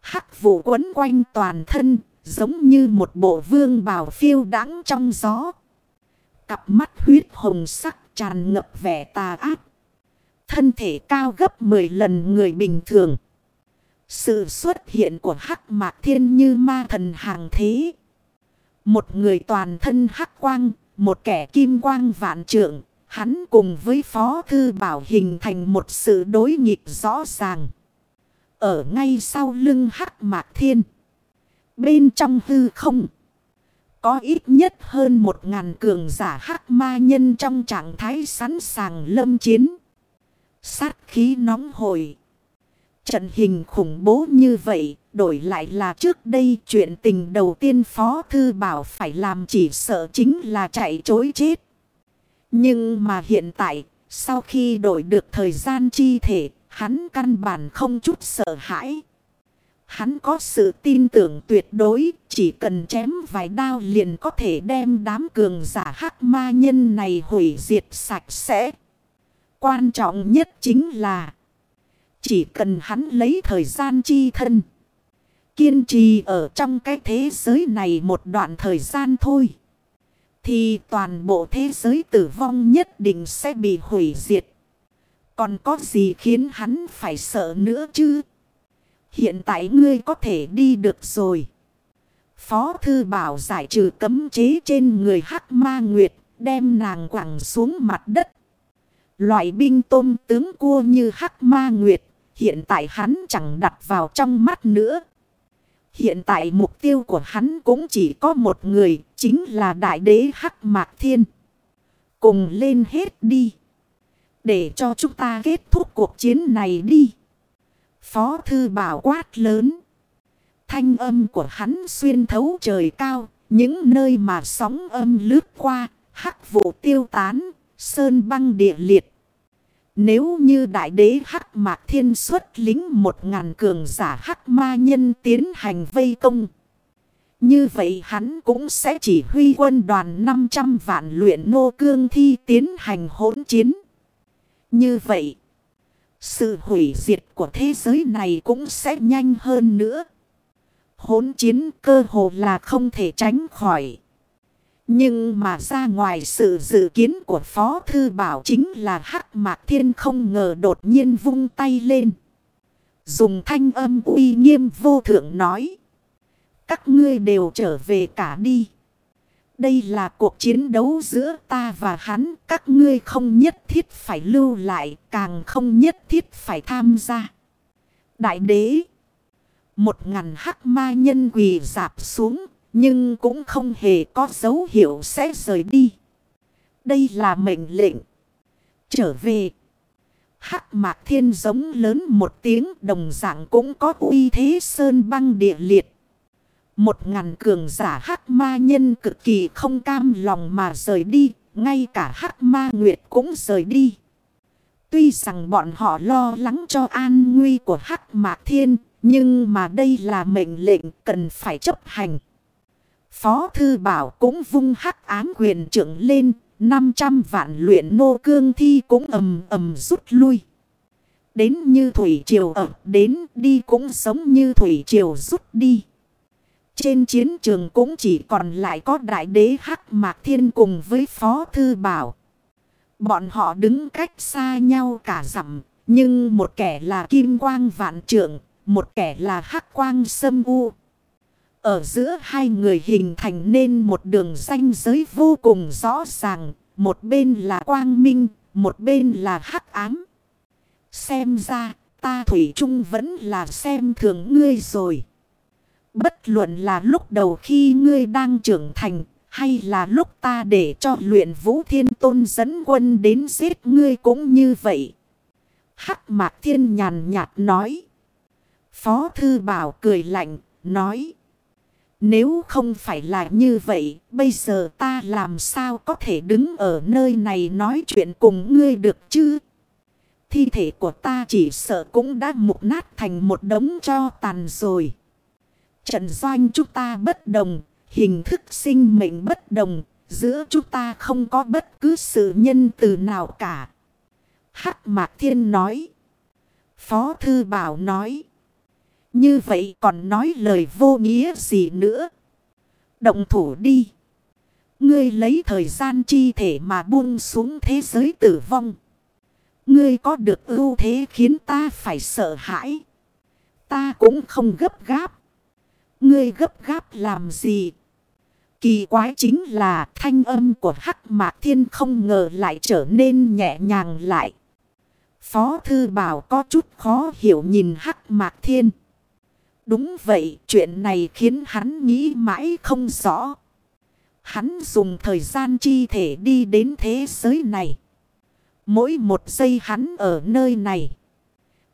Hắc vụ quấn quanh toàn thân, giống như một bộ vương bào phiêu đắng trong gió. Cặp mắt huyết hồng sắc tràn ngập vẻ tà ác. Thân thể cao gấp 10 lần người bình thường. Sự xuất hiện của hắc mạc thiên như ma thần hàng thế. Một người toàn thân hắc quang, một kẻ kim quang vạn trượng. Hắn cùng với Phó Thư Bảo hình thành một sự đối nghịch rõ ràng. Ở ngay sau lưng hắc mạc thiên. Bên trong hư không. Có ít nhất hơn một ngàn cường giả hắc ma nhân trong trạng thái sẵn sàng lâm chiến. Sát khí nóng hồi. Trận hình khủng bố như vậy, đổi lại là trước đây chuyện tình đầu tiên Phó Thư Bảo phải làm chỉ sợ chính là chạy chối chết. Nhưng mà hiện tại, sau khi đổi được thời gian chi thể, hắn căn bản không chút sợ hãi. Hắn có sự tin tưởng tuyệt đối, chỉ cần chém vài đao liền có thể đem đám cường giả hắc ma nhân này hủy diệt sạch sẽ. Quan trọng nhất chính là, chỉ cần hắn lấy thời gian chi thân. kiên trì ở trong cái thế giới này một đoạn thời gian thôi. Thì toàn bộ thế giới tử vong nhất định sẽ bị hủy diệt. Còn có gì khiến hắn phải sợ nữa chứ? Hiện tại ngươi có thể đi được rồi. Phó thư bảo giải trừ cấm chế trên người hắc ma nguyệt, đem nàng quẳng xuống mặt đất. Loại binh tôm tướng cua như hắc ma nguyệt, hiện tại hắn chẳng đặt vào trong mắt nữa. Hiện tại mục tiêu của hắn cũng chỉ có một người, chính là đại đế hắc mạc thiên. Cùng lên hết đi. Để cho chúng ta kết thúc cuộc chiến này đi. Phó thư bảo quát lớn. Thanh âm của hắn xuyên thấu trời cao. Những nơi mà sóng âm lướt qua. Hắc vụ tiêu tán. Sơn băng địa liệt. Nếu như đại đế hắc mạc thiên xuất lính một ngàn cường giả hắc ma nhân tiến hành vây công. Như vậy hắn cũng sẽ chỉ huy quân đoàn 500 vạn luyện nô cương thi tiến hành hỗn chiến. Như vậy, sự hủy diệt của thế giới này cũng sẽ nhanh hơn nữa. Hỗn chiến cơ hồ là không thể tránh khỏi. Nhưng mà ra ngoài sự dự kiến của Phó Thư Bảo chính là Hắc Mạc Thiên không ngờ đột nhiên vung tay lên. Dùng thanh âm uy nghiêm vô thượng nói. Các ngươi đều trở về cả đi. Đây là cuộc chiến đấu giữa ta và hắn. Các ngươi không nhất thiết phải lưu lại, càng không nhất thiết phải tham gia. Đại đế. Một ngàn hắc ma nhân quỳ dạp xuống, nhưng cũng không hề có dấu hiệu sẽ rời đi. Đây là mệnh lệnh. Trở về. Hắc mạc thiên giống lớn một tiếng đồng dạng cũng có uy thế sơn băng địa liệt. Một ngàn cường giả hắc ma nhân cực kỳ không cam lòng mà rời đi. Ngay cả hắc ma nguyệt cũng rời đi. Tuy rằng bọn họ lo lắng cho an nguy của hắc mạc thiên. Nhưng mà đây là mệnh lệnh cần phải chấp hành. Phó Thư Bảo cũng vung hắc ám quyền trưởng lên. 500 vạn luyện nô cương thi cũng ầm ầm rút lui. Đến như thủy triều ập đến đi cũng giống như thủy triều rút đi. Trên chiến trường cũng chỉ còn lại có đại đế Hắc Mạc Thiên cùng với Phó Thư Bảo. Bọn họ đứng cách xa nhau cả dặm nhưng một kẻ là kim quang vạn trượng, một kẻ là hắc quang sâm u. Ở giữa hai người hình thành nên một đường ranh giới vô cùng rõ ràng. Một bên là quang minh, một bên là hắc ám. Xem ra, ta Thủy Trung vẫn là xem thường ngươi rồi. Bất luận là lúc đầu khi ngươi đang trưởng thành, hay là lúc ta để cho luyện vũ thiên tôn dẫn quân đến giết ngươi cũng như vậy. Hắc mạc thiên nhàn nhạt nói. Phó thư bảo cười lạnh, nói. Nếu không phải là như vậy, bây giờ ta làm sao có thể đứng ở nơi này nói chuyện cùng ngươi được chứ? Thi thể của ta chỉ sợ cũng đã mục nát thành một đống cho tàn rồi. Trận doanh chúng ta bất đồng, hình thức sinh mệnh bất đồng, giữa chúng ta không có bất cứ sự nhân từ nào cả. Hắc Mạc Thiên nói. Phó Thư Bảo nói. Như vậy còn nói lời vô nghĩa gì nữa. Động thủ đi. Ngươi lấy thời gian chi thể mà buông xuống thế giới tử vong. Ngươi có được ưu thế khiến ta phải sợ hãi. Ta cũng không gấp gáp. Ngươi gấp gáp làm gì? Kỳ quái chính là thanh âm của Hắc Mạc Thiên không ngờ lại trở nên nhẹ nhàng lại. Phó Thư Bảo có chút khó hiểu nhìn Hắc Mạc Thiên. Đúng vậy, chuyện này khiến hắn nghĩ mãi không rõ. Hắn dùng thời gian chi thể đi đến thế giới này. Mỗi một giây hắn ở nơi này.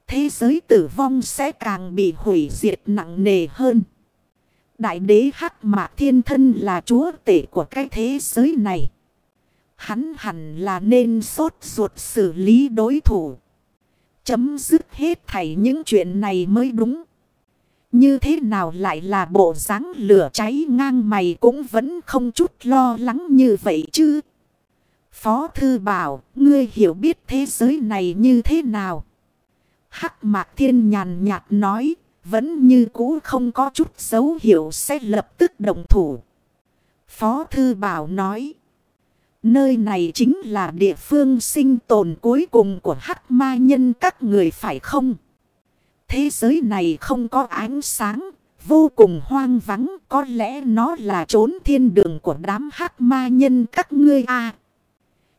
Thế giới tử vong sẽ càng bị hủy diệt nặng nề hơn. Đại đế Hắc Mạc Thiên Thân là chúa tể của cái thế giới này. Hắn hẳn là nên sốt ruột xử lý đối thủ. Chấm dứt hết thảy những chuyện này mới đúng. Như thế nào lại là bộ dáng lửa cháy ngang mày cũng vẫn không chút lo lắng như vậy chứ. Phó Thư bảo, ngươi hiểu biết thế giới này như thế nào? Hắc Mạc Thiên nhàn nhạt nói, vẫn như cũ không có chút dấu hiệu sẽ lập tức động thủ. Phó Thư Bảo nói. Nơi này chính là địa phương sinh tồn cuối cùng của hắc ma nhân các người phải không? Thế giới này không có ánh sáng, vô cùng hoang vắng, có lẽ nó là trốn thiên đường của đám hắc ma nhân các ngươi a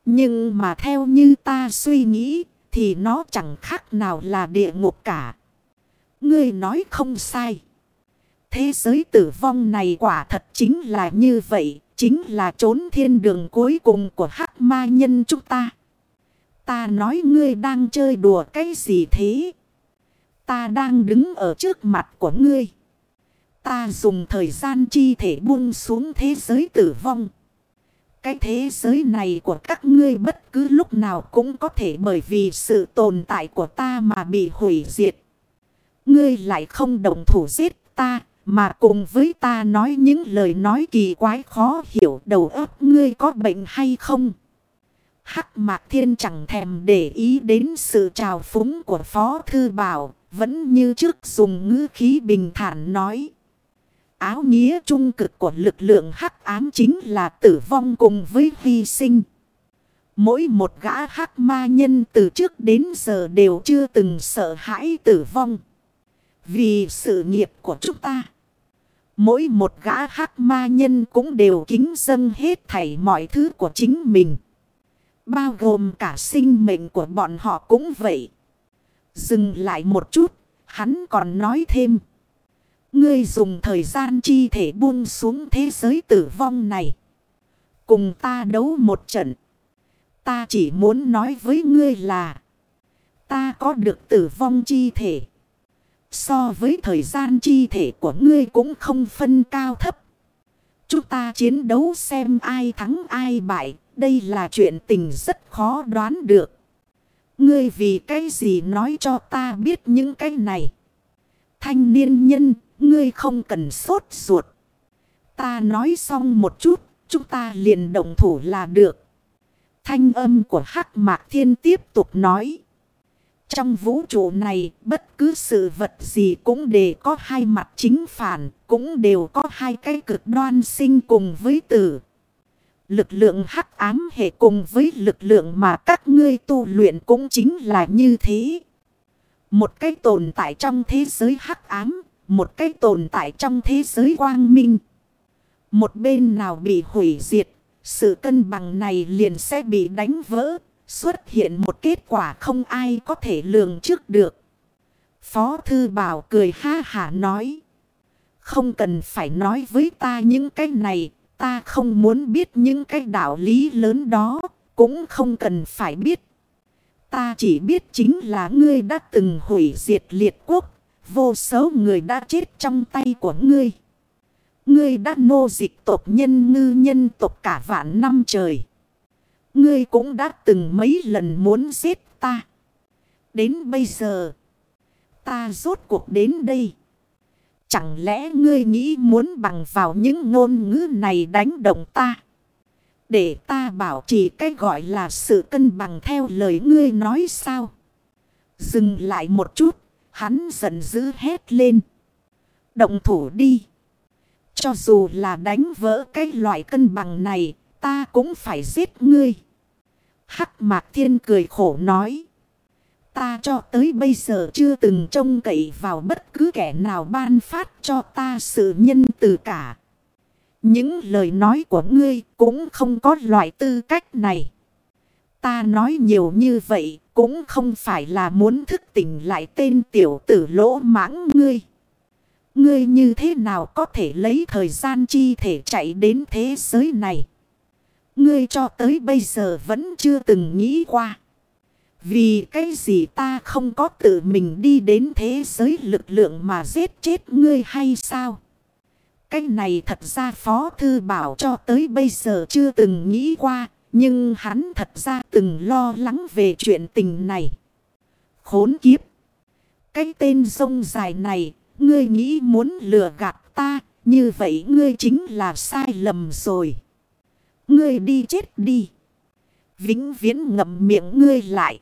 Nhưng mà theo như ta suy nghĩ, thì nó chẳng khác nào là địa ngục cả. Ngươi nói không sai. Thế giới tử vong này quả thật chính là như vậy, chính là trốn thiên đường cuối cùng của hắc ma nhân chúng ta. Ta nói ngươi đang chơi đùa cái gì thế? Ta đang đứng ở trước mặt của ngươi. Ta dùng thời gian chi thể buông xuống thế giới tử vong. Cái thế giới này của các ngươi bất cứ lúc nào cũng có thể bởi vì sự tồn tại của ta mà bị hủy diệt. Ngươi lại không đồng thủ giết ta, mà cùng với ta nói những lời nói kỳ quái khó hiểu đầu óc ngươi có bệnh hay không. Hắc Mạc Thiên chẳng thèm để ý đến sự trào phúng của Phó Thư Bảo, vẫn như trước dùng ngữ khí bình thản nói. Áo nghĩa trung cực của lực lượng hắc ám chính là tử vong cùng với hy sinh. Mỗi một gã hắc ma nhân từ trước đến giờ đều chưa từng sợ hãi tử vong. Vì sự nghiệp của chúng ta. Mỗi một gã hắc ma nhân cũng đều kính dâng hết thảy mọi thứ của chính mình. Bao gồm cả sinh mệnh của bọn họ cũng vậy. Dừng lại một chút, hắn còn nói thêm. Ngươi dùng thời gian chi thể buông xuống thế giới tử vong này. Cùng ta đấu một trận. Ta chỉ muốn nói với ngươi là. Ta có được tử vong chi thể. So với thời gian chi thể của ngươi cũng không phân cao thấp. Chúng ta chiến đấu xem ai thắng ai bại. Đây là chuyện tình rất khó đoán được. Ngươi vì cái gì nói cho ta biết những cái này. Thanh niên nhân, ngươi không cần sốt ruột. Ta nói xong một chút, chúng ta liền động thủ là được. Thanh âm của Hắc Mạc Thiên tiếp tục nói. Trong vũ trụ này, bất cứ sự vật gì cũng đều có hai mặt chính phản, cũng đều có hai cái cực đoan sinh cùng với tử. Lực lượng hắc ám hệ cùng với lực lượng mà các ngươi tu luyện cũng chính là như thế. Một cái tồn tại trong thế giới hắc ám, một cái tồn tại trong thế giới quang minh. Một bên nào bị hủy diệt, sự cân bằng này liền sẽ bị đánh vỡ, xuất hiện một kết quả không ai có thể lường trước được. Phó Thư Bảo cười ha hả nói. Không cần phải nói với ta những cái này, ta không muốn biết những cái đạo lý lớn đó, cũng không cần phải biết. Ta chỉ biết chính là ngươi đã từng hủy diệt liệt quốc, vô số người đã chết trong tay của ngươi. Ngươi đã nô dịch tộc nhân ngư nhân tộc cả vạn năm trời. Ngươi cũng đã từng mấy lần muốn giết ta. Đến bây giờ, ta rốt cuộc đến đây. Chẳng lẽ ngươi nghĩ muốn bằng vào những ngôn ngữ này đánh động ta? Để ta bảo trì cái gọi là sự cân bằng theo lời ngươi nói sao? Dừng lại một chút, hắn giận dữ hét lên. Động thủ đi. Cho dù là đánh vỡ cái loại cân bằng này, ta cũng phải giết ngươi. Hắc mạc thiên cười khổ nói. Ta cho tới bây giờ chưa từng trông cậy vào bất cứ kẻ nào ban phát cho ta sự nhân từ cả. Những lời nói của ngươi cũng không có loại tư cách này. Ta nói nhiều như vậy cũng không phải là muốn thức tỉnh lại tên tiểu tử lỗ mãng ngươi. Ngươi như thế nào có thể lấy thời gian chi thể chạy đến thế giới này? Ngươi cho tới bây giờ vẫn chưa từng nghĩ qua. Vì cái gì ta không có tự mình đi đến thế giới lực lượng mà giết chết ngươi hay sao? Cái này thật ra Phó Thư Bảo cho tới bây giờ chưa từng nghĩ qua. Nhưng hắn thật ra từng lo lắng về chuyện tình này. Khốn kiếp! Cái tên sông dài này, ngươi nghĩ muốn lừa gạt ta, như vậy ngươi chính là sai lầm rồi. Ngươi đi chết đi. Vĩnh viễn ngậm miệng ngươi lại.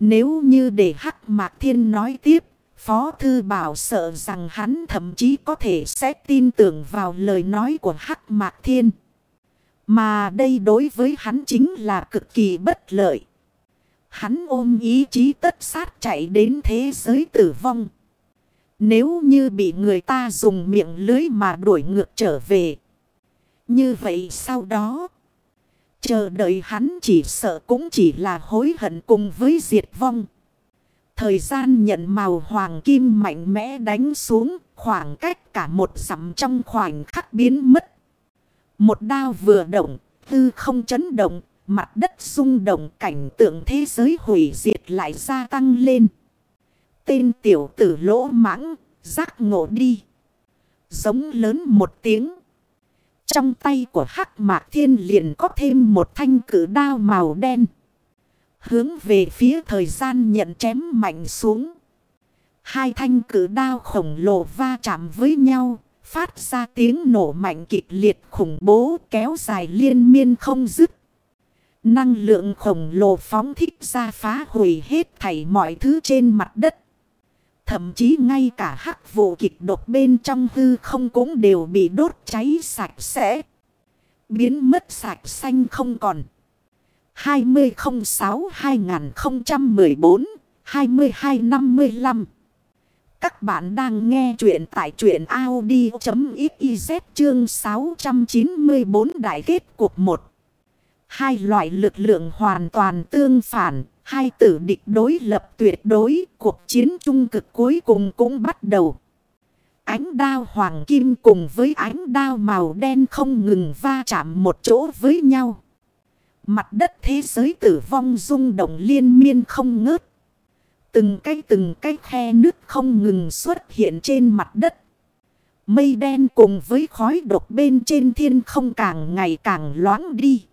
Nếu như để Hắc Mạc Thiên nói tiếp, Phó Thư Bảo sợ rằng hắn thậm chí có thể sẽ tin tưởng vào lời nói của Hắc Mạc Thiên. Mà đây đối với hắn chính là cực kỳ bất lợi. Hắn ôm ý chí tất sát chạy đến thế giới tử vong. Nếu như bị người ta dùng miệng lưới mà đuổi ngược trở về. Như vậy sau đó, chờ đợi hắn chỉ sợ cũng chỉ là hối hận cùng với diệt vong. Thời gian nhận màu hoàng kim mạnh mẽ đánh xuống khoảng cách cả một dặm trong khoảnh khắc biến mất. Một đao vừa động, tư không chấn động, mặt đất rung động cảnh tượng thế giới hủy diệt lại gia tăng lên. Tên tiểu tử lỗ mãng, giác ngộ đi. Giống lớn một tiếng. Trong tay của hắc mạc thiên liền có thêm một thanh cử đao màu đen. Hướng về phía thời gian nhận chém mạnh xuống. Hai thanh cử đao khổng lồ va chạm với nhau. Phát ra tiếng nổ mạnh kịch liệt khủng bố kéo dài liên miên không dứt. Năng lượng khổng lồ phóng thích ra phá hủy hết thảy mọi thứ trên mặt đất. Thậm chí ngay cả hắc vụ kịch độc bên trong hư không cũng đều bị đốt cháy sạch sẽ. Biến mất sạch xanh không còn. 2006-2014-2255 Các bạn đang nghe chuyện tại truyện Audi.xyz chương 694 đại kết cuộc 1. Hai loại lực lượng hoàn toàn tương phản, hai tử địch đối lập tuyệt đối, cuộc chiến trung cực cuối cùng cũng bắt đầu. Ánh đao hoàng kim cùng với ánh đao màu đen không ngừng va chạm một chỗ với nhau. Mặt đất thế giới tử vong rung động liên miên không ngớt. Từng cái từng cái khe nước không ngừng xuất hiện trên mặt đất. Mây đen cùng với khói độc bên trên thiên không càng ngày càng loãng đi.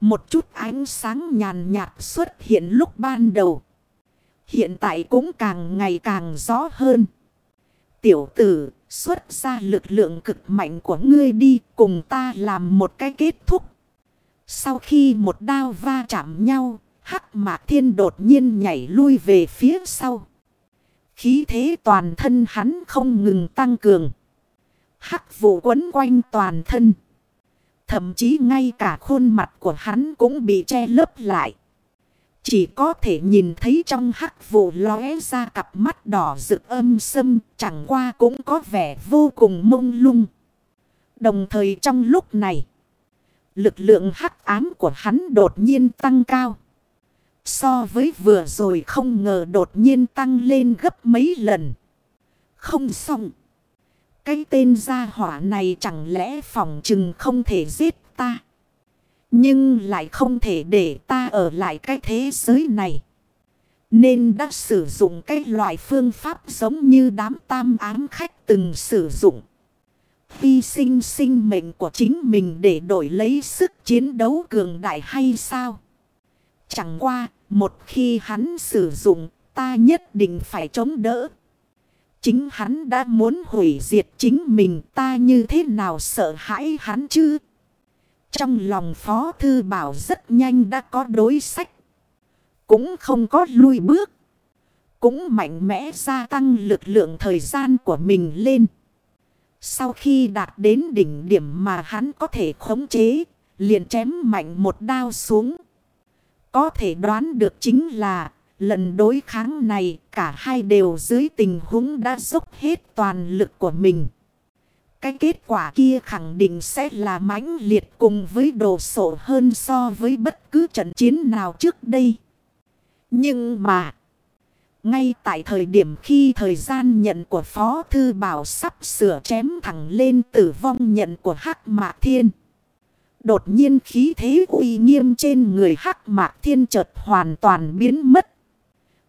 Một chút ánh sáng nhàn nhạt xuất hiện lúc ban đầu. Hiện tại cũng càng ngày càng rõ hơn. Tiểu tử, xuất ra lực lượng cực mạnh của ngươi đi cùng ta làm một cái kết thúc. Sau khi một đao va chạm nhau, hắc mạc thiên đột nhiên nhảy lui về phía sau. Khí thế toàn thân hắn không ngừng tăng cường. Hắc vụ quấn quanh toàn thân. Thậm chí ngay cả khuôn mặt của hắn cũng bị che lấp lại. Chỉ có thể nhìn thấy trong hắc vụ lóe ra cặp mắt đỏ rực âm sâm chẳng qua cũng có vẻ vô cùng mông lung. Đồng thời trong lúc này, lực lượng hắc ám của hắn đột nhiên tăng cao. So với vừa rồi không ngờ đột nhiên tăng lên gấp mấy lần. Không xong. Cái tên gia hỏa này chẳng lẽ phòng chừng không thể giết ta. Nhưng lại không thể để ta ở lại cái thế giới này. Nên đã sử dụng cái loại phương pháp giống như đám tam ám khách từng sử dụng. Hy sinh sinh mệnh của chính mình để đổi lấy sức chiến đấu cường đại hay sao? Chẳng qua, một khi hắn sử dụng, ta nhất định phải chống đỡ. Chính hắn đã muốn hủy diệt chính mình ta như thế nào sợ hãi hắn chứ? Trong lòng Phó Thư Bảo rất nhanh đã có đối sách. Cũng không có lui bước. Cũng mạnh mẽ gia tăng lực lượng thời gian của mình lên. Sau khi đạt đến đỉnh điểm mà hắn có thể khống chế, liền chém mạnh một đao xuống. Có thể đoán được chính là lần đối kháng này cả hai đều dưới tình huống đã dốc hết toàn lực của mình. Cái kết quả kia khẳng định sẽ là mãnh liệt cùng với đồ sổ hơn so với bất cứ trận chiến nào trước đây. Nhưng mà, ngay tại thời điểm khi thời gian nhận của Phó Thư Bảo sắp sửa chém thẳng lên tử vong nhận của Hắc Mạc Thiên. Đột nhiên khí thế uy nghiêm trên người Hắc Mạc Thiên chợt hoàn toàn biến mất.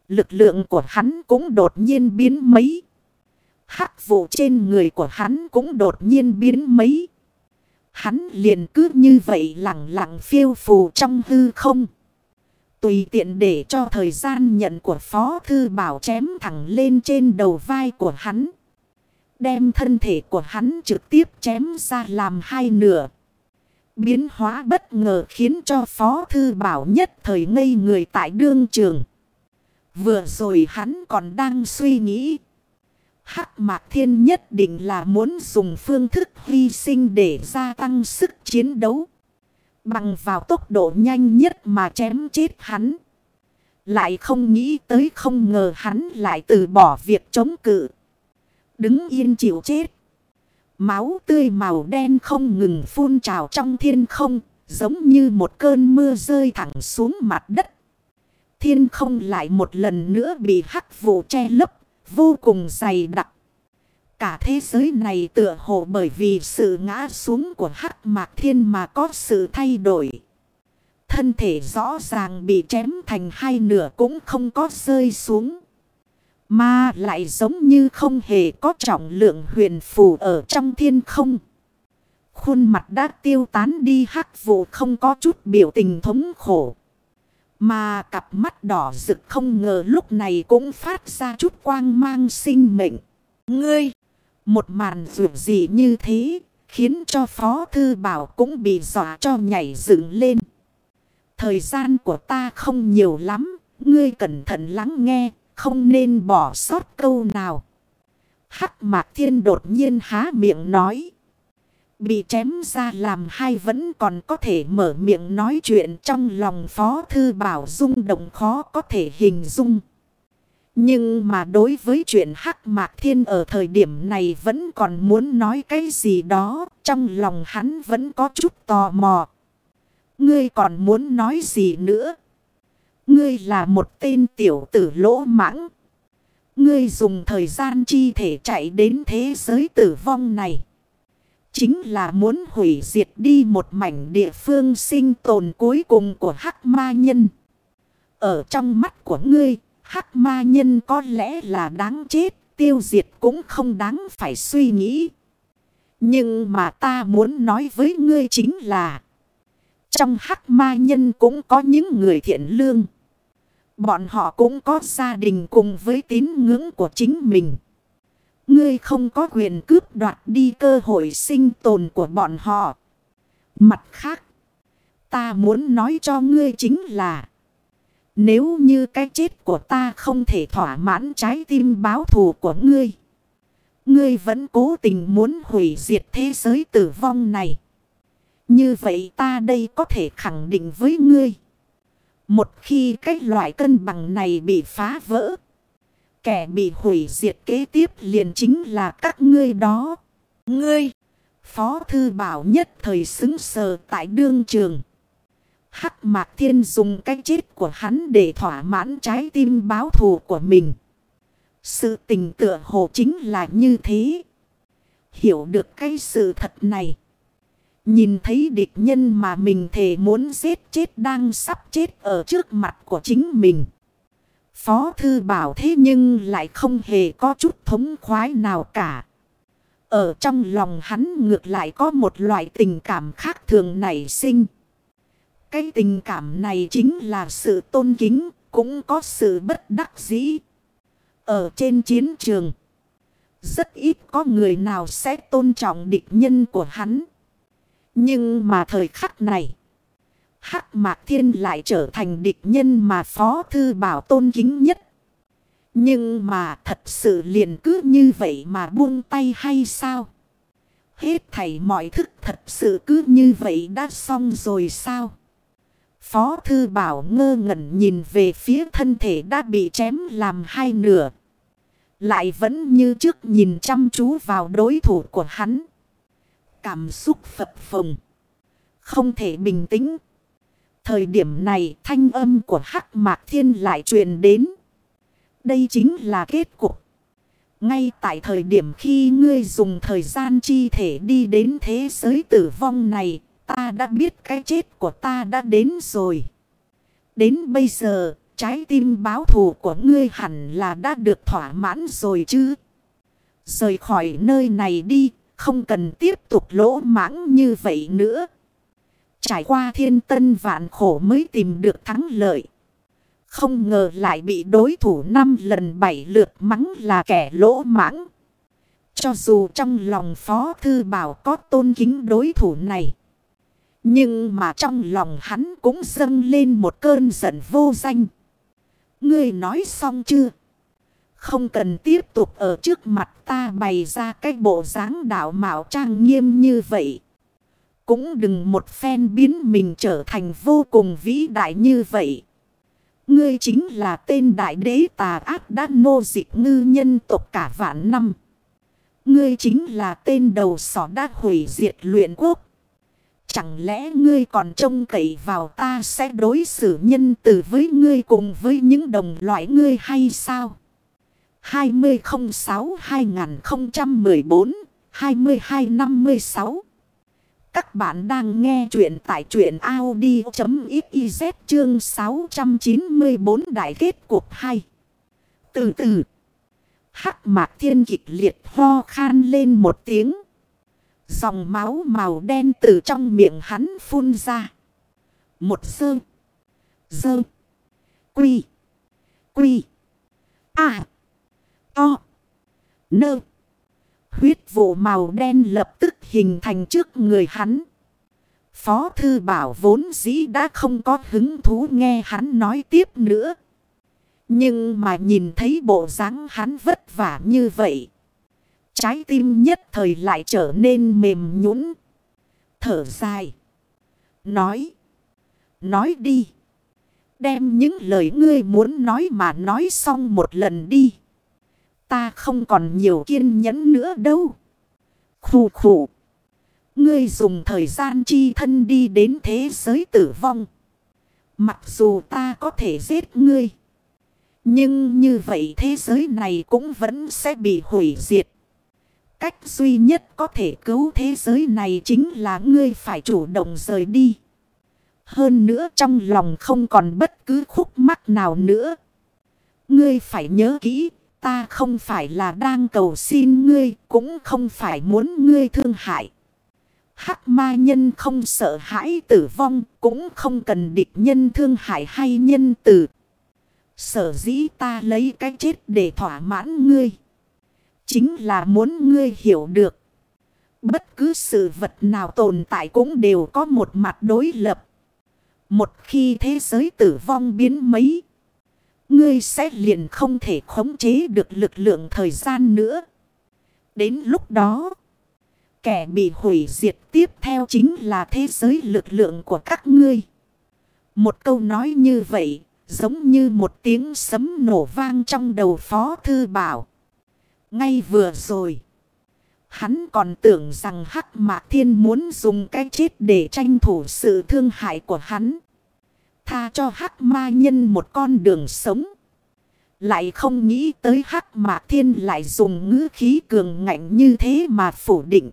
Lực lượng của hắn cũng đột nhiên biến mấy. Hắc vụ trên người của hắn cũng đột nhiên biến mấy. Hắn liền cứ như vậy lặng lặng phiêu phù trong hư không. Tùy tiện để cho thời gian nhận của Phó Thư Bảo chém thẳng lên trên đầu vai của hắn. Đem thân thể của hắn trực tiếp chém ra làm hai nửa. Biến hóa bất ngờ khiến cho Phó Thư Bảo nhất thời ngây người tại đương trường. Vừa rồi hắn còn đang suy nghĩ. Hắc Mạc Thiên nhất định là muốn dùng phương thức hy sinh để gia tăng sức chiến đấu. Bằng vào tốc độ nhanh nhất mà chém chết hắn. Lại không nghĩ tới không ngờ hắn lại từ bỏ việc chống cự. Đứng yên chịu chết. Máu tươi màu đen không ngừng phun trào trong thiên không. Giống như một cơn mưa rơi thẳng xuống mặt đất. Thiên không lại một lần nữa bị hắc vụ che lấp. Vô cùng dày đặc. Cả thế giới này tựa hồ bởi vì sự ngã xuống của hắc mạc thiên mà có sự thay đổi. Thân thể rõ ràng bị chém thành hai nửa cũng không có rơi xuống. Mà lại giống như không hề có trọng lượng huyền phù ở trong thiên không. Khuôn mặt đã tiêu tán đi, hắc vụ không có chút biểu tình thống khổ. Mà cặp mắt đỏ rực không ngờ lúc này cũng phát ra chút quang mang sinh mệnh. Ngươi! Một màn dù gì như thế, khiến cho Phó Thư Bảo cũng bị dọa cho nhảy dựng lên. Thời gian của ta không nhiều lắm, ngươi cẩn thận lắng nghe, không nên bỏ sót câu nào. Hắc Mạc Thiên đột nhiên há miệng nói. Bị chém ra làm hai vẫn còn có thể mở miệng nói chuyện trong lòng Phó Thư Bảo rung động khó có thể hình dung. Nhưng mà đối với chuyện Hắc Mạc Thiên ở thời điểm này vẫn còn muốn nói cái gì đó, trong lòng hắn vẫn có chút tò mò. Ngươi còn muốn nói gì nữa? Ngươi là một tên tiểu tử lỗ mãng. Ngươi dùng thời gian chi thể chạy đến thế giới tử vong này. Chính là muốn hủy diệt đi một mảnh địa phương sinh tồn cuối cùng của Hắc Ma Nhân. Ở trong mắt của ngươi, Hắc Ma Nhân có lẽ là đáng chết, tiêu diệt cũng không đáng phải suy nghĩ. Nhưng mà ta muốn nói với ngươi chính là trong hắc ma nhân cũng có những người thiện lương. Bọn họ cũng có gia đình cùng với tín ngưỡng của chính mình. Ngươi không có quyền cướp đoạt đi cơ hội sinh tồn của bọn họ. Mặt khác, ta muốn nói cho ngươi chính là nếu như cái chết của ta không thể thỏa mãn trái tim báo thù của ngươi. Ngươi vẫn cố tình muốn hủy diệt thế giới tử vong này. Như vậy ta đây có thể khẳng định với ngươi. Một khi cái loại cân bằng này bị phá vỡ. Kẻ bị hủy diệt kế tiếp liền chính là các ngươi đó. Ngươi. Phó thư bảo nhất thời xứng sờ tại đương trường. Hắc mạc thiên dùng cái chết của hắn để thỏa mãn trái tim báo thù của mình. Sự tình tựa hồ chính là như thế. Hiểu được cái sự thật này. Nhìn thấy địch nhân mà mình thề muốn giết chết đang sắp chết ở trước mặt của chính mình. Phó thư bảo thế nhưng lại không hề có chút thống khoái nào cả. Ở trong lòng hắn ngược lại có một loại tình cảm khác thường nảy sinh. Cái tình cảm này chính là sự tôn kính, cũng có sự bất đắc dĩ. Ở trên chiến trường, rất ít có người nào sẽ tôn trọng địch nhân của hắn. Nhưng mà thời khắc này, Hắc Mạc Thiên lại trở thành địch nhân mà Phó Thư Bảo tôn kính nhất. Nhưng mà thật sự liền cứ như vậy mà buông tay hay sao? Hết thảy mọi thức thật sự cứ như vậy đã xong rồi sao? Phó Thư Bảo ngơ ngẩn nhìn về phía thân thể đã bị chém làm hai nửa. Lại vẫn như trước nhìn chăm chú vào đối thủ của hắn. Cảm xúc phập phồng. Không thể bình tĩnh. Thời điểm này thanh âm của Hắc Mạc Thiên lại truyền đến. Đây chính là kết cục. Ngay tại thời điểm khi ngươi dùng thời gian chi thể đi đến thế giới tử vong này, ta đã biết cái chết của ta đã đến rồi. Đến bây giờ, trái tim báo thù của ngươi hẳn là đã được thỏa mãn rồi chứ. Rời khỏi nơi này đi, không cần tiếp tục lỗ mãng như vậy nữa. Trải qua thiên tân vạn khổ mới tìm được thắng lợi. Không ngờ lại bị đối thủ năm lần bảy lượt mắng là kẻ lỗ mãng. Cho dù trong lòng Phó Thư Bảo có tôn kính đối thủ này. Nhưng mà trong lòng hắn cũng dâng lên một cơn giận vô danh. Ngươi nói xong chưa? Không cần tiếp tục ở trước mặt ta bày ra cái bộ dáng đạo mạo trang nghiêm như vậy. Cũng đừng một phen biến mình trở thành vô cùng vĩ đại như vậy. Ngươi chính là tên đại đế tà ác đã nô dịch ngư nhân tộc cả vạn năm. Ngươi chính là tên đầu sỏ đã hủy diệt luyện quốc. Chẳng lẽ ngươi còn trông cậy vào ta sẽ đối xử nhân từ với ngươi cùng với những đồng loại ngươi hay sao? 2006-2014-2256 các bạn đang nghe chuyện tại truyện Audi.xyz chương 694 đại kết cuộc 2. Từ từ. Hắc mạc thiên kịch liệt ho khan lên một tiếng. Dòng máu màu đen từ trong miệng hắn phun ra. Một sơ. Sơ. Quy. Quy. À. To. Nơ. Huyết vụ màu đen lập tức hình thành trước người hắn. Phó thư bảo vốn dĩ đã không có hứng thú nghe hắn nói tiếp nữa. Nhưng mà nhìn thấy bộ dáng hắn vất vả như vậy. Trái tim nhất thời lại trở nên mềm nhũn Thở dài. Nói. Nói đi. Đem những lời ngươi muốn nói mà nói xong một lần đi. Ta không còn nhiều kiên nhẫn nữa đâu. Khủ khủ. Ngươi dùng thời gian chi thân đi đến thế giới tử vong. Mặc dù ta có thể giết ngươi. Nhưng như vậy thế giới này cũng vẫn sẽ bị hủy diệt. Cách duy nhất có thể cứu thế giới này chính là ngươi phải chủ động rời đi. Hơn nữa trong lòng không còn bất cứ khúc mắc nào nữa. Ngươi phải nhớ kỹ, ta không phải là đang cầu xin ngươi, cũng không phải muốn ngươi thương hại. Hắc ma nhân không sợ hãi tử vong, cũng không cần địch nhân thương hại hay nhân tử. Sở dĩ ta lấy cái chết để thỏa mãn ngươi. Chính là muốn ngươi hiểu được. Bất cứ sự vật nào tồn tại cũng đều có một mặt đối lập. Một khi thế giới tử vong biến mấy. Ngươi sẽ liền không thể khống chế được lực lượng thời gian nữa. Đến lúc đó. Kẻ bị hủy diệt tiếp theo chính là thế giới lực lượng của các ngươi. Một câu nói như vậy. Giống như một tiếng sấm nổ vang trong đầu phó thư bảo. Ngay vừa rồi. Hắn còn tưởng rằng Hắc Mạc Thiên muốn dùng cái chết để tranh thủ sự thương hại của hắn. Tha cho Hắc Ma Nhân một con đường sống. Lại không nghĩ tới Hắc Mạc Thiên lại dùng ngữ khí cường ngạnh như thế mà phủ định.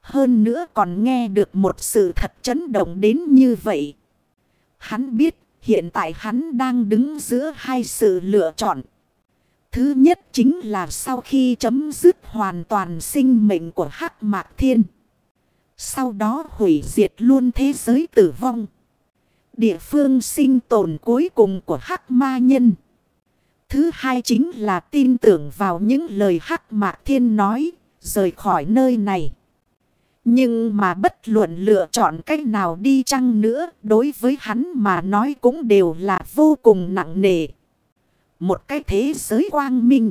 Hơn nữa còn nghe được một sự thật chấn động đến như vậy. Hắn biết hiện tại hắn đang đứng giữa hai sự lựa chọn. Thứ nhất chính là sau khi chấm dứt hoàn toàn sinh mệnh của Hắc Mạc Thiên. Sau đó hủy diệt luôn thế giới tử vong. Địa phương sinh tồn cuối cùng của Hắc Ma Nhân. Thứ hai chính là tin tưởng vào những lời Hắc Mạc Thiên nói, rời khỏi nơi này. Nhưng mà bất luận lựa chọn cách nào đi chăng nữa, đối với hắn mà nói cũng đều là vô cùng nặng nề một cái thế giới quang minh.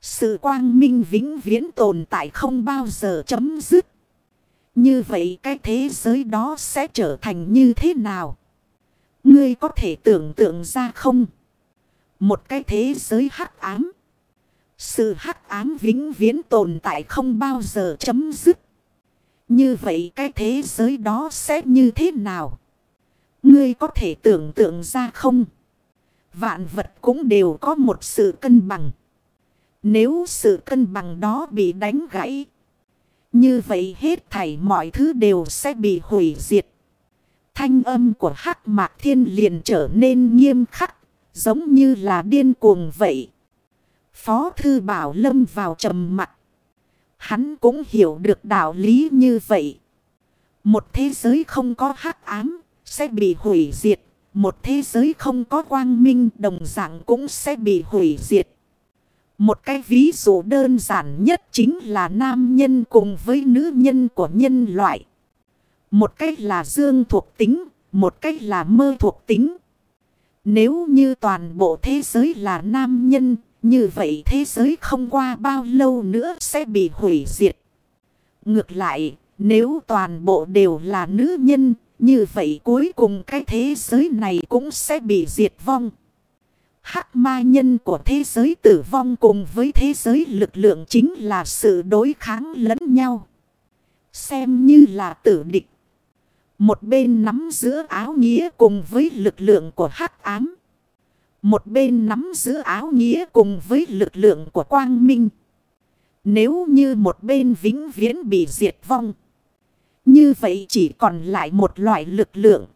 Sự quang minh vĩnh viễn tồn tại không bao giờ chấm dứt. Như vậy cái thế giới đó sẽ trở thành như thế nào? Ngươi có thể tưởng tượng ra không? Một cái thế giới hắc ám. Sự hắc ám vĩnh viễn tồn tại không bao giờ chấm dứt. Như vậy cái thế giới đó sẽ như thế nào? Ngươi có thể tưởng tượng ra không? Vạn vật cũng đều có một sự cân bằng. Nếu sự cân bằng đó bị đánh gãy. Như vậy hết thảy mọi thứ đều sẽ bị hủy diệt. Thanh âm của Hắc Mạc Thiên liền trở nên nghiêm khắc. Giống như là điên cuồng vậy. Phó Thư Bảo Lâm vào trầm mặt. Hắn cũng hiểu được đạo lý như vậy. Một thế giới không có hắc ám sẽ bị hủy diệt. Một thế giới không có quang minh đồng dạng cũng sẽ bị hủy diệt. Một cái ví dụ đơn giản nhất chính là nam nhân cùng với nữ nhân của nhân loại. Một cách là dương thuộc tính, một cách là mơ thuộc tính. Nếu như toàn bộ thế giới là nam nhân, như vậy thế giới không qua bao lâu nữa sẽ bị hủy diệt. Ngược lại, nếu toàn bộ đều là nữ nhân, như vậy cuối cùng cái thế giới này cũng sẽ bị diệt vong. Hắc ma nhân của thế giới tử vong cùng với thế giới lực lượng chính là sự đối kháng lẫn nhau. Xem như là tử địch. Một bên nắm giữa áo nghĩa cùng với lực lượng của hắc ám. Một bên nắm giữa áo nghĩa cùng với lực lượng của quang minh. Nếu như một bên vĩnh viễn bị diệt vong. Như vậy chỉ còn lại một loại lực lượng.